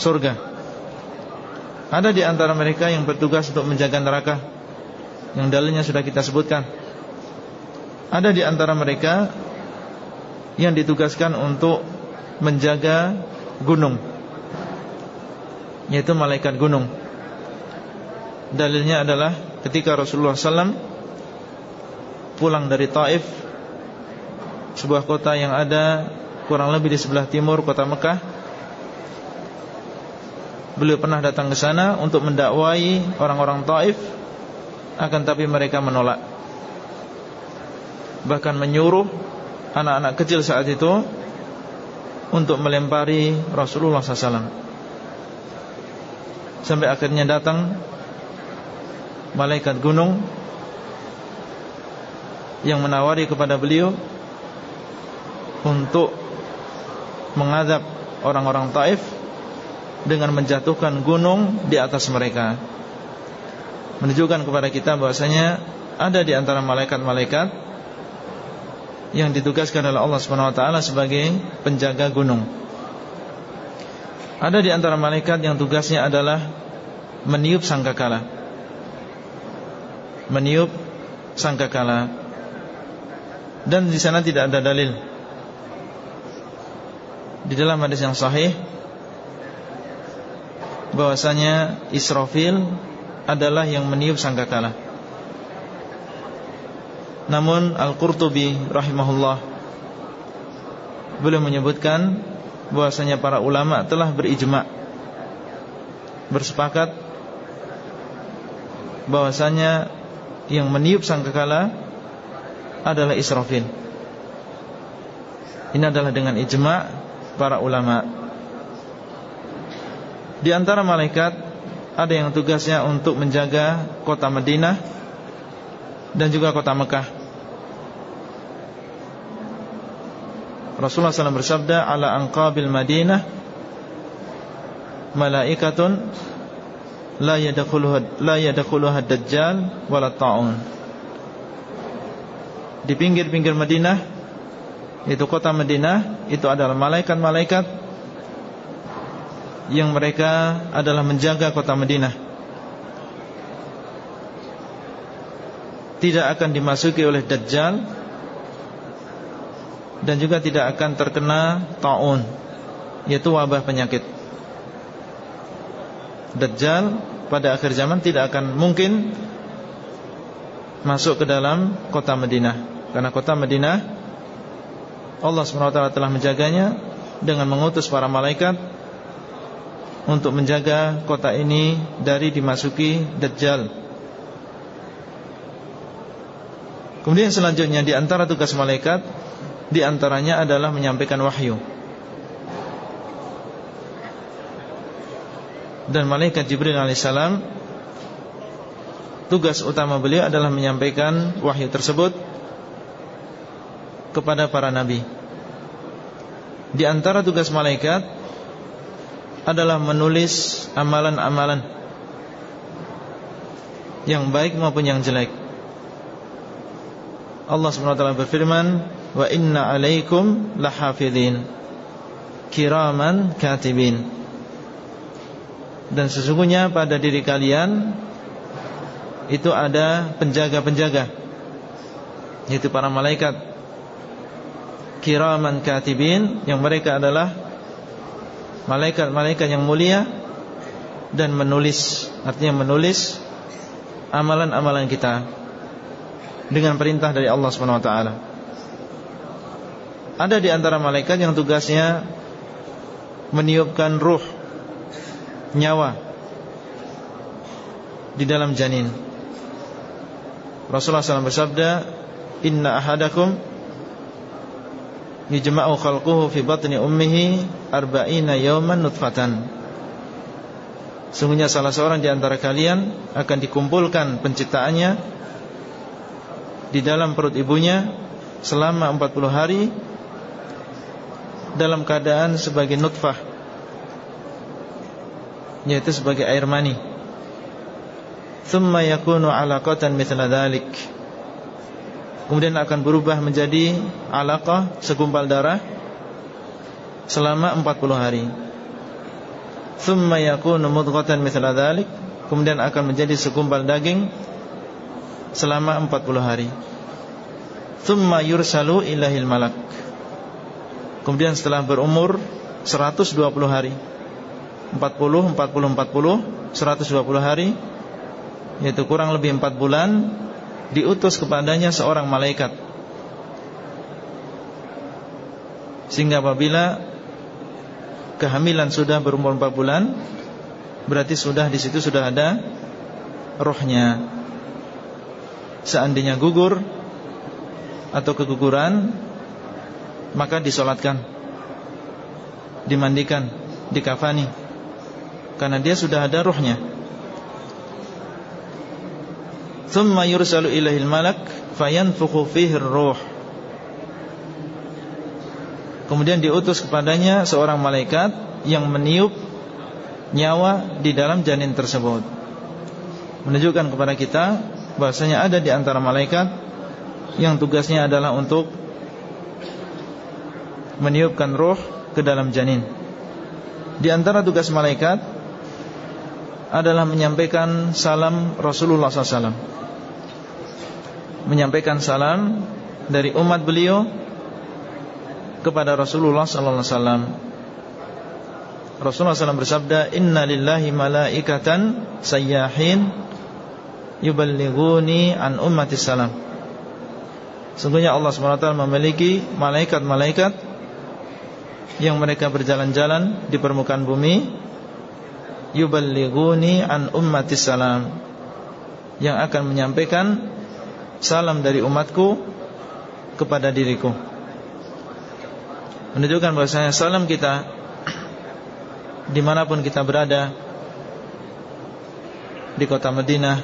surga. Ada di antara mereka yang bertugas untuk menjaga neraka yang dalilnya sudah kita sebutkan. Ada di antara mereka yang ditugaskan untuk menjaga gunung yaitu malaikat gunung. Dalilnya adalah ketika Rasulullah SAW pulang dari Taif sebuah kota yang ada kurang lebih di sebelah timur kota Mekah beliau pernah datang ke sana untuk mendakwai orang-orang Taif akan tapi mereka menolak. Bahkan menyuruh anak-anak kecil saat itu untuk melempari Rasulullah SAW sampai akhirnya datang malaikat gunung yang menawari kepada beliau untuk mengadab orang-orang Taif dengan menjatuhkan gunung di atas mereka. Menunjukkan kepada kita bahwasanya ada di antara malaikat-malaikat yang ditugaskan oleh Allah Subhanahu wa taala sebagai penjaga gunung. Ada di antara malaikat yang tugasnya adalah meniup sangkakala meniup sangkakala. Dan di sana tidak ada dalil. Di dalam hadis yang sahih bahwasanya Israfil adalah yang meniup sangkakala. Namun Al-Qurtubi rahimahullah belum menyebutkan bahwasanya para ulama telah berijma bersepakat bahwasanya yang meniup sangkakala adalah Israfil. Ini adalah dengan ijma' para ulama. Di antara malaikat ada yang tugasnya untuk menjaga kota Madinah dan juga kota Mekah. Rasulullah SAW bersabda ala anqabil Madinah malaikatun la yadkhuluha la yadkhuluha dajjal wala taun. Di pinggir-pinggir Madinah itu kota Madinah itu adalah malaikat-malaikat yang mereka adalah menjaga kota Madinah. Tidak akan dimasuki oleh dajjal dan juga tidak akan terkena taun yaitu wabah penyakit. Dajjal pada akhir zaman tidak akan mungkin masuk ke dalam kota Madinah karena kota Madinah Allah SWT telah menjaganya dengan mengutus para malaikat untuk menjaga kota ini dari dimasuki Dajjal. Kemudian selanjutnya di antara tugas malaikat di antaranya adalah menyampaikan wahyu. Dan malaikat Jibril alaihissalam tugas utama beliau adalah menyampaikan wahyu tersebut kepada para nabi. Di antara tugas malaikat adalah menulis amalan-amalan yang baik maupun yang jelek. Allah SWT berfirman, "Wa inna 'alaikum lahafidhin kiraman katibin." Dan sesungguhnya pada diri kalian Itu ada penjaga-penjaga Yaitu para malaikat Kiraman katibin Yang mereka adalah Malaikat-malaikat yang mulia Dan menulis Artinya menulis Amalan-amalan kita Dengan perintah dari Allah SWT Ada di antara malaikat yang tugasnya Meniupkan ruh nyawa di dalam janin. Rasulullah SAW bersabda, Inna ahadakum yujma'u khalquhu fi batni ummihi arba'ina yawman nutfatan. Sungguhnya salah seorang di antara kalian akan dikumpulkan penciptaannya di dalam perut ibunya selama 40 hari dalam keadaan sebagai nutfah yaitu sebagai air mani. Thumma yakunu alaqatan mithla dhalik. Kemudian akan berubah menjadi alaqah segumpal darah selama 40 hari. Thumma yakunu mudghatan mithla dhalik. Kemudian akan menjadi segumpal daging selama 40 hari. Thumma yursalu ilahil malak. Kemudian setelah berumur 120 hari 40, 40, 40 120 hari Yaitu kurang lebih 4 bulan Diutus kepadanya seorang malaikat. Sehingga apabila Kehamilan sudah berumur 4 bulan Berarti sudah di situ sudah ada Rohnya. Seandainya gugur Atau keguguran Maka disolatkan Dimandikan Dikafani karena dia sudah ada ruhnya. Thumma yursalu ilahil malak fayanfukhu fihi ruh. Kemudian diutus kepadanya seorang malaikat yang meniup nyawa di dalam janin tersebut. Menunjukkan kepada kita bahasanya ada di antara malaikat yang tugasnya adalah untuk meniupkan ruh ke dalam janin. Di antara tugas malaikat adalah menyampaikan salam Rasulullah SAW Menyampaikan salam dari umat beliau kepada Rasulullah SAW Rasulullah SAW bersabda Inna lillahi malaikatan sayyahin yuballighuni an ummati salam. Sungguhnya Allah SWT memiliki malaikat-malaikat Yang mereka berjalan-jalan di permukaan bumi yuballighuni an ummati salam yang akan menyampaikan salam dari umatku kepada diriku. Menunjukkan bahwasanya salam kita di mana pun kita berada di kota Madinah,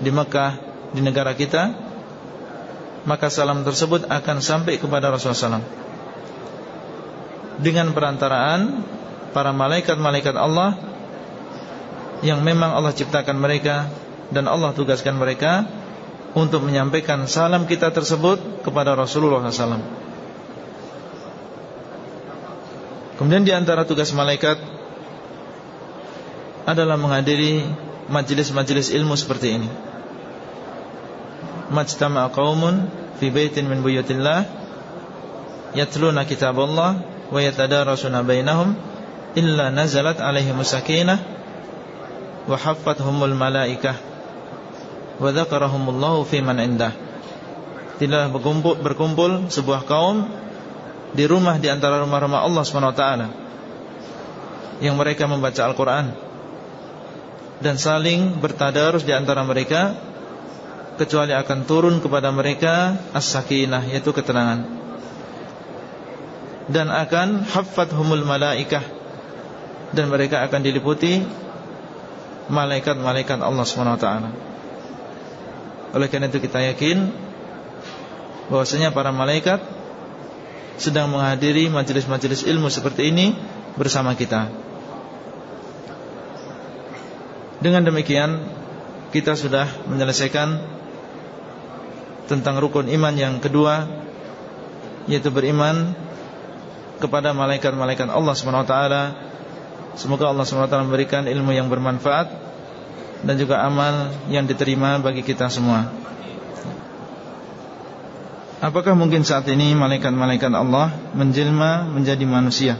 di Mekah, di negara kita, maka salam tersebut akan sampai kepada Rasulullah SAW dengan perantaraan para malaikat-malaikat Allah yang memang Allah ciptakan mereka dan Allah tugaskan mereka untuk menyampaikan salam kita tersebut kepada Rasulullah SAW. Kemudian di antara tugas malaikat adalah menghadiri majelis-majelis ilmu seperti ini. Majtama'a qaumun fi baitin min buyutillah yatluna kitaballah wa yatadarasuna bainahum illa nazalat alaihim sakinah wa haffathumul malaikah wa dzakarahumullahu fi man indah. Tidaklah berkumpul, berkumpul sebuah kaum di rumah di antara rumah-rumah Allah SWT yang mereka membaca Al-Qur'an dan saling bertadarus di antara mereka kecuali akan turun kepada mereka as-sakinah yaitu ketenangan dan akan humul malaikah dan mereka akan diliputi malaikat-malaikat Allah SWT oleh karena itu kita yakin bahwasanya para malaikat sedang menghadiri majelis-majelis ilmu seperti ini bersama kita. Dengan demikian kita sudah menyelesaikan tentang rukun iman yang kedua yaitu beriman kepada malaikat-malaikat Allah SWT Semoga Allah SWT memberikan ilmu yang bermanfaat dan juga amal yang diterima bagi kita semua. Apakah mungkin saat ini malaikat-malaikat Allah menjelma menjadi manusia?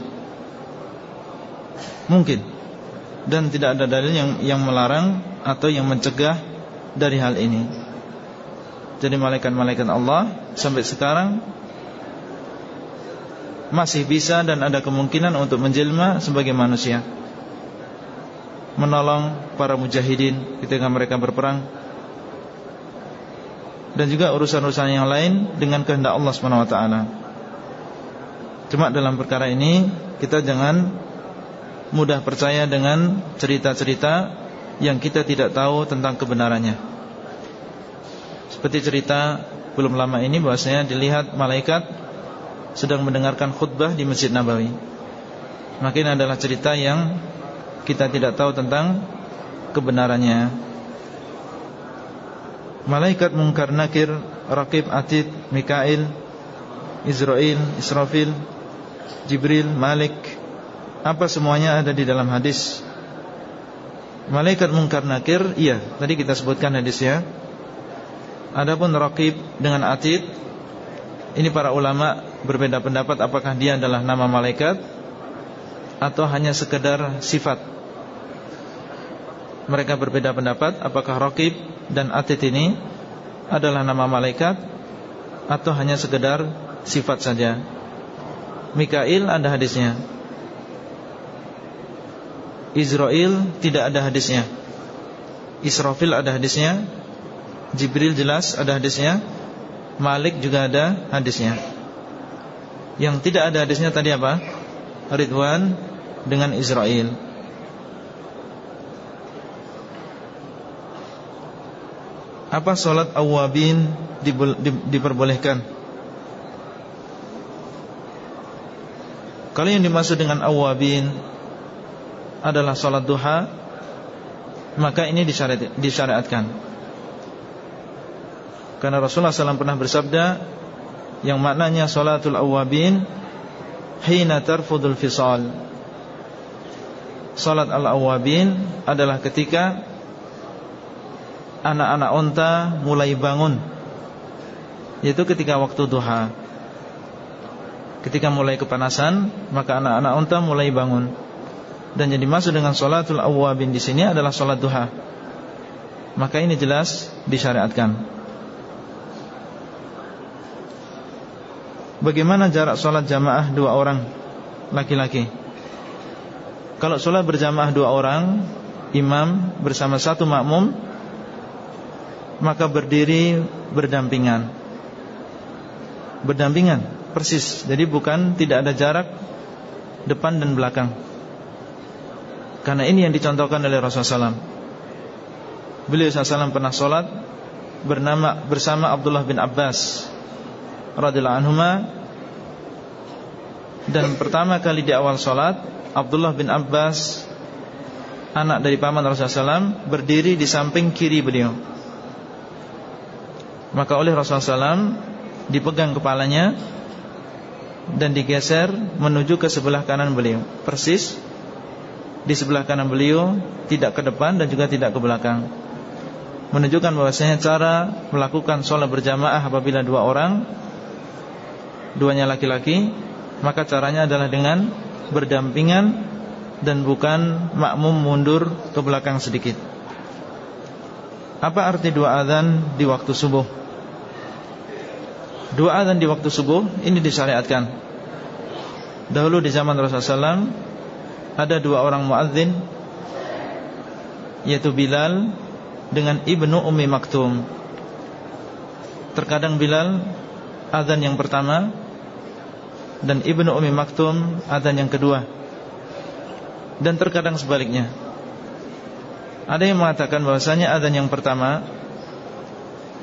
Mungkin dan tidak ada dalil yang yang melarang atau yang mencegah dari hal ini. Jadi malaikat-malaikat Allah sampai sekarang masih bisa dan ada kemungkinan untuk menjelma sebagai manusia. Menolong para mujahidin ketika mereka berperang dan juga urusan-urusan yang lain dengan kehendak Allah SWT. Cuma dalam perkara ini kita jangan mudah percaya dengan cerita-cerita yang kita tidak tahu tentang kebenarannya. Seperti cerita belum lama ini bahwasanya dilihat malaikat sedang mendengarkan khutbah di Masjid Nabawi. Maka ini adalah cerita yang kita tidak tahu tentang kebenarannya. Malaikat mungkar nakir, rakib atid, Mikail, Israel, Israfil, Jibril, Malik apa semuanya ada di dalam hadis Malaikat mungkar nakir Iya, tadi kita sebutkan hadisnya Adapun Raqib dengan Atid Ini para ulama berbeda pendapat Apakah dia adalah nama malaikat Atau hanya sekedar sifat? Mereka berbeda pendapat Apakah Raqib dan Atid ini Adalah nama malaikat Atau hanya sekedar sifat saja? Mikail ada hadisnya. Israel tidak ada hadisnya. Israfil ada hadisnya. Jibril jelas ada hadisnya. Malik juga ada hadisnya Yang tidak ada hadisnya tadi apa? Ridwan dengan Israel Apa sholat awabin diperbolehkan? Kalau yang dimaksud dengan awabin adalah sholat duha Maka ini disyariatkan Karena Rasulullah SAW pernah bersabda Yang maknanya sholatul awabin Hina tarfudul fisal Sholat al-awabin adalah ketika Anak-anak onta mulai bangun Yaitu ketika waktu duha Ketika mulai kepanasan Maka anak-anak onta mulai bangun dan yang dimaksud dengan sholatul awwabin di sini adalah sholat duha. Maka ini jelas disyariatkan. Bagaimana jarak sholat jamaah dua orang laki-laki? Kalau sholat berjamaah dua orang, imam bersama satu makmum, Maka berdiri berdampingan. Berdampingan Persis. Jadi bukan tidak ada jarak Depan dan belakang. Karena ini yang dicontohkan oleh Rasulullah SAW Beliau SAW pernah sholat bernama bersama Abdullah bin Abbas radhiyallahu anhuma dan pertama kali di awal sholat Abdullah bin Abbas anak dari paman Rasulullah SAW berdiri di samping kiri beliau. Maka oleh Rasulullah SAW dipegang kepalanya dan digeser menuju ke sebelah kanan beliau. Persis di sebelah kanan beliau tidak ke depan dan juga tidak ke belakang. Menunjukkan bahwasanya cara melakukan sholat berjamaah apabila dua orang duanya laki-laki maka caranya adalah dengan berdampingan dan bukan makmum mundur ke belakang sedikit. Apa arti dua azan di waktu subuh? Dua azan di waktu subuh ini disyariatkan. Dahulu di zaman Rasulullah SAW ada dua orang muadzin yaitu Bilal dengan Ibnu Ummi Maktum. Terkadang Bilal Adhan yang pertama Dan Ibnu Ummi Maktum Adhan yang kedua. Dan terkadang sebaliknya. Ada yang mengatakan bahwasanya Adhan yang pertama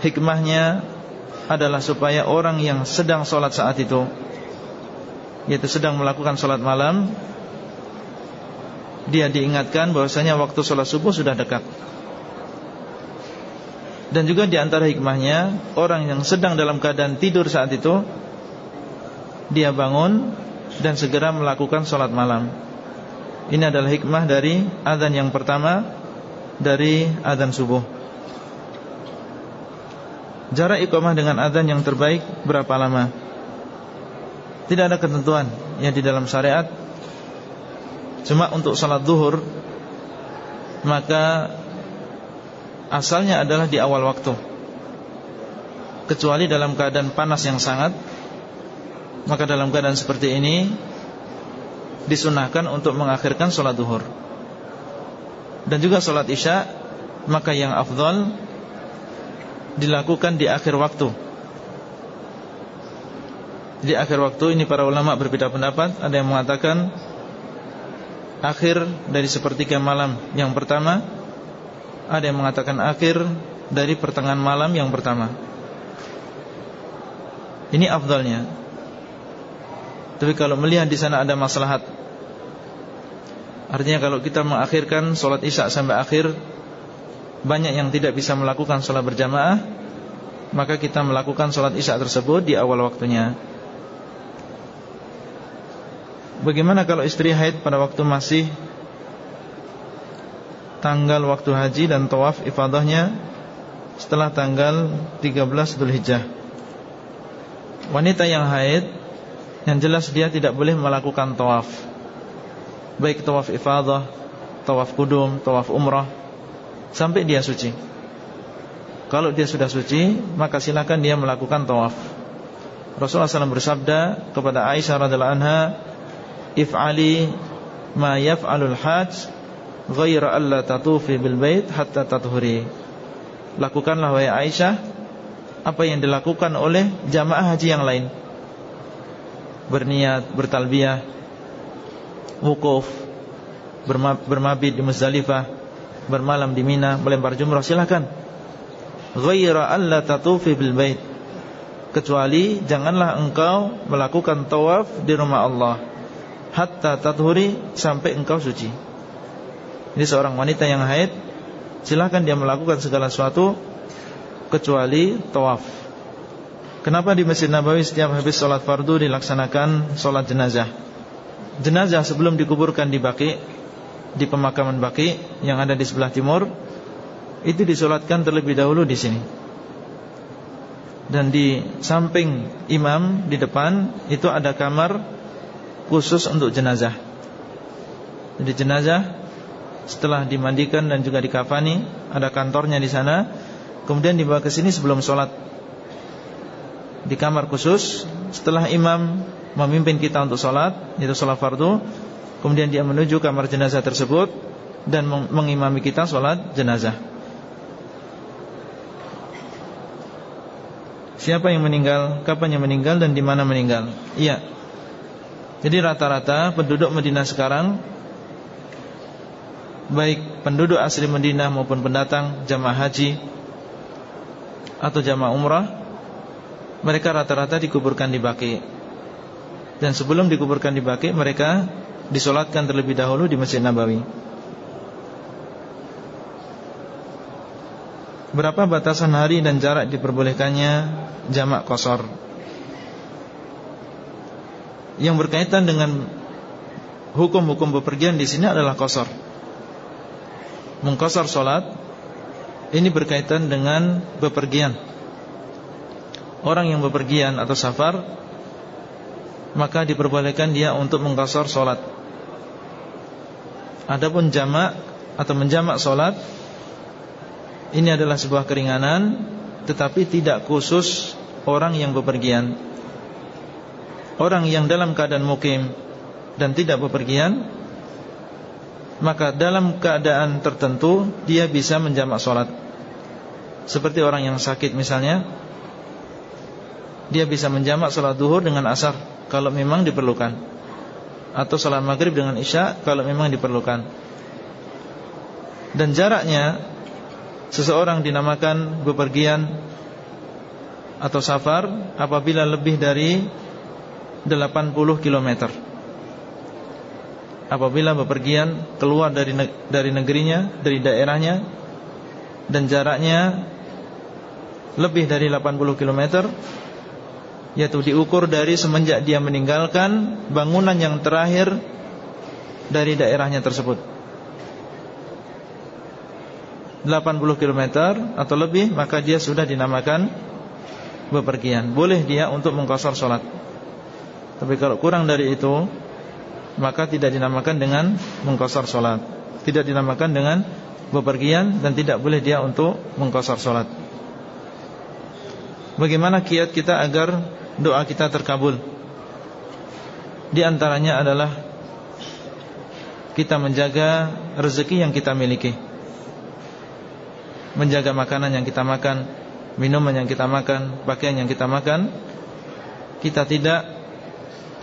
Hikmahnya Adalah supaya orang yang sedang sholat saat itu Yaitu sedang melakukan sholat malam Dia diingatkan bahwasanya waktu sholat subuh sudah dekat. Dan juga di antara hikmahnya Orang yang sedang dalam keadaan tidur saat itu Dia bangun Dan segera melakukan sholat malam. Ini adalah hikmah dari Adhan yang pertama Dari adhan subuh. Jarak iqamah dengan adhan yang terbaik Berapa lama? Tidak ada ketentuan Yang di dalam syariat. Cuma untuk sholat zuhur Maka asalnya adalah di awal waktu. Kecuali dalam keadaan panas yang sangat Maka dalam keadaan seperti ini Disunahkan untuk mengakhirkan sholat duhur. Dan juga sholat isya Maka yang afdal Dilakukan di akhir waktu. Di akhir waktu ini para ulama berbeda pendapat. Ada yang mengatakan Akhir dari sepertiga malam Yang pertama. Ada yang mengatakan akhir dari pertengahan malam yang pertama. Ini afdalnya Tapi kalau melihat di sana ada maslahat Artinya kalau kita mengakhirkan sholat isya sampai akhir Banyak yang tidak bisa melakukan sholat berjamaah Maka kita melakukan sholat isya tersebut di awal waktunya Bagaimana kalau istri haid pada waktu masih tanggal waktu haji dan tawaf ifadahnya setelah tanggal 13 Dhul Hijjah. Wanita yang haid yang jelas dia tidak boleh melakukan tawaf. Baik tawaf ifadah, tawaf kudum, tawaf umrah sampai dia suci. Kalau dia sudah suci, maka silakan dia melakukan tawaf. Rasulullah SAW bersabda kepada Aisyah radhiallahu anha, "If'ali ma yaf'alul hajj ghaira alla tatufi bil bait hatta tathuri. Lakukanlah wahai Aisyah apa yang dilakukan oleh jamaah haji yang lain. Berniat, bertalbiyah, wukuf, bermabit di Muzdalifah, bermalam di Mina, melempar jumrah silakan. Ghaira alla tatufi bil bait. Kecuali janganlah engkau melakukan tawaf di rumah Allah hatta tathuri sampai engkau suci. Ini seorang wanita yang haid Silahkan dia melakukan segala sesuatu Kecuali tawaf Kenapa di Masjid Nabawi setiap habis sholat fardu dilaksanakan sholat jenazah? Jenazah sebelum dikuburkan di Baki Di pemakaman Baki Yang ada di sebelah timur Itu disolatkan terlebih dahulu di sini. Dan di samping imam Di depan Itu ada kamar Khusus untuk jenazah. Jadi jenazah setelah dimandikan dan juga dikafani, ada kantornya di sana. Kemudian dibawa ke sini sebelum sholat di kamar khusus. Setelah imam memimpin kita untuk sholat, itu sholat fardu, kemudian dia menuju kamar jenazah tersebut dan mengimami kita sholat jenazah. Siapa yang meninggal, kapan yang meninggal dan di mana meninggal. Iya. Jadi rata-rata penduduk Madinah sekarang baik penduduk asli Madinah maupun pendatang jamaah haji atau jamaah umrah mereka rata-rata dikuburkan di Baki. Dan sebelum dikuburkan di Baki mereka disolatkan terlebih dahulu di Masjid Nabawi. Berapa batasan hari dan jarak diperbolehkannya jamak kosor Yang berkaitan dengan Hukum-hukum bepergian di sini adalah kosor Mengkosor solat Ini berkaitan dengan bepergian Orang yang bepergian atau safar Maka diperbolehkan dia untuk mengkosor solat. Adapun jamak Atau menjamak solat ini adalah sebuah keringanan Tetapi tidak khusus orang yang bepergian. Orang yang dalam keadaan mukim Dan tidak bepergian Maka dalam keadaan tertentu Dia bisa menjamak sholat Seperti orang yang sakit misalnya Dia bisa menjamak sholat duhur dengan asar Kalau memang diperlukan Atau sholat maghrib dengan isya Kalau memang diperlukan Dan jaraknya Seseorang dinamakan bepergian atau safar apabila lebih dari 80 km. Apabila bepergian keluar dari dari negerinya, dari daerahnya dan jaraknya lebih dari 80 km yaitu diukur dari semenjak dia meninggalkan bangunan yang terakhir dari daerahnya tersebut. 80 km atau lebih maka dia sudah dinamakan bepergian. Boleh dia untuk mengkosor sholat. Tapi kalau kurang dari itu maka tidak dinamakan dengan mengkosor sholat. Tidak dinamakan dengan bepergian dan tidak boleh dia untuk mengkosor sholat. Bagaimana kiat kita agar doa kita terkabul? Di antaranya adalah kita menjaga rezeki yang kita miliki menjaga makanan yang kita makan, minuman yang kita makan, pakaian yang kita makan, kita tidak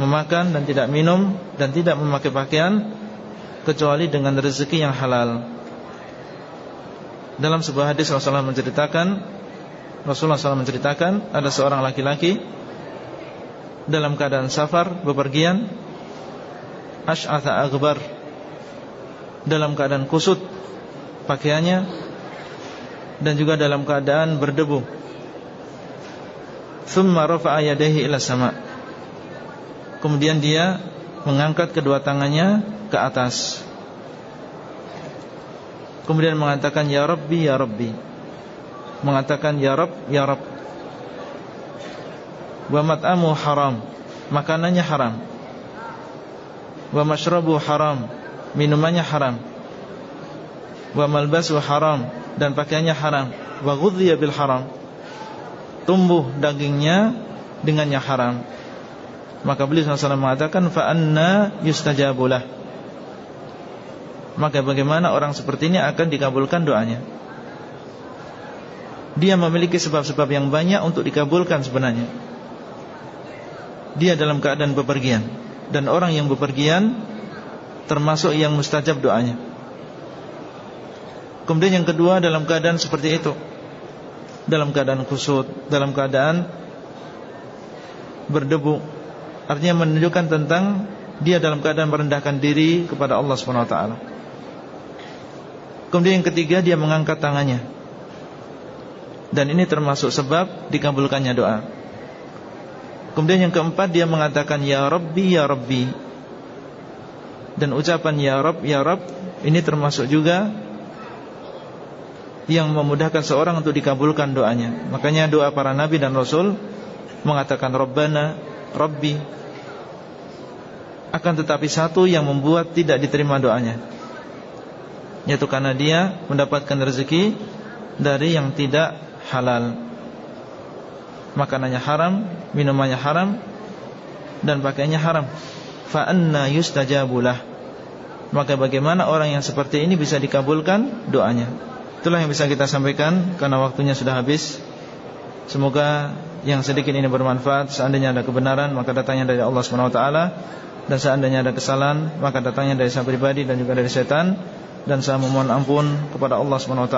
memakan dan tidak minum dan tidak memakai pakaian kecuali dengan rezeki yang halal. Dalam sebuah hadis Rasulullah menceritakan Rasulullah SAW menceritakan ada seorang laki-laki dalam keadaan safar bepergian ash'atha akbar dalam keadaan kusut pakaiannya dan juga dalam keadaan berdebu. Thumma rafa'a yadayhi ila sama. Kemudian dia mengangkat kedua tangannya ke atas. Kemudian mengatakan ya Rabbi ya Rabbi. Mengatakan ya Rabb ya Rabb. Wa mat'amu haram, makanannya haram. Wa mashrabu haram, minumannya haram. Wa malbasu haram, dan pakaiannya haram. Wa ghudhiya bil haram. Tumbuh dagingnya dengan yang haram. Maka beliau SAW mengatakan fa anna yustajabulah maka bagaimana orang seperti ini akan dikabulkan doanya? Dia memiliki sebab-sebab yang banyak untuk dikabulkan sebenarnya dia dalam keadaan bepergian. Dan orang yang bepergian termasuk yang mustajab doanya. Kemudian yang kedua dalam keadaan seperti itu. Dalam keadaan kusut Dalam keadaan Berdebu. Artinya menunjukkan tentang Dia dalam keadaan merendahkan diri kepada Allah SWT Kemudian yang ketiga dia mengangkat tangannya. Dan ini termasuk sebab Dikabulkannya doa Kemudian yang keempat dia mengatakan Ya Rabbi, Ya Rabbi Dan ucapan Ya Rabb, Ya Rabb Ini termasuk juga yang memudahkan seorang untuk dikabulkan doanya. Makanya doa para nabi dan rasul mengatakan Rabbana, Rabbi. Akan tetapi satu yang membuat tidak diterima doanya. Yaitu karena dia mendapatkan rezeki dari yang tidak halal. Makanannya haram, minumannya haram dan pakaiannya haram. Fa anna yustajabulah. Maka bagaimana orang yang seperti ini bisa dikabulkan doanya? Itulah yang bisa kita sampaikan karena waktunya sudah habis. Semoga yang sedikit ini bermanfaat Seandainya ada kebenaran maka datangnya dari Allah SWT Dan seandainya ada kesalahan Maka datangnya dari saya pribadi dan juga dari setan Dan saya memohon ampun kepada Allah SWT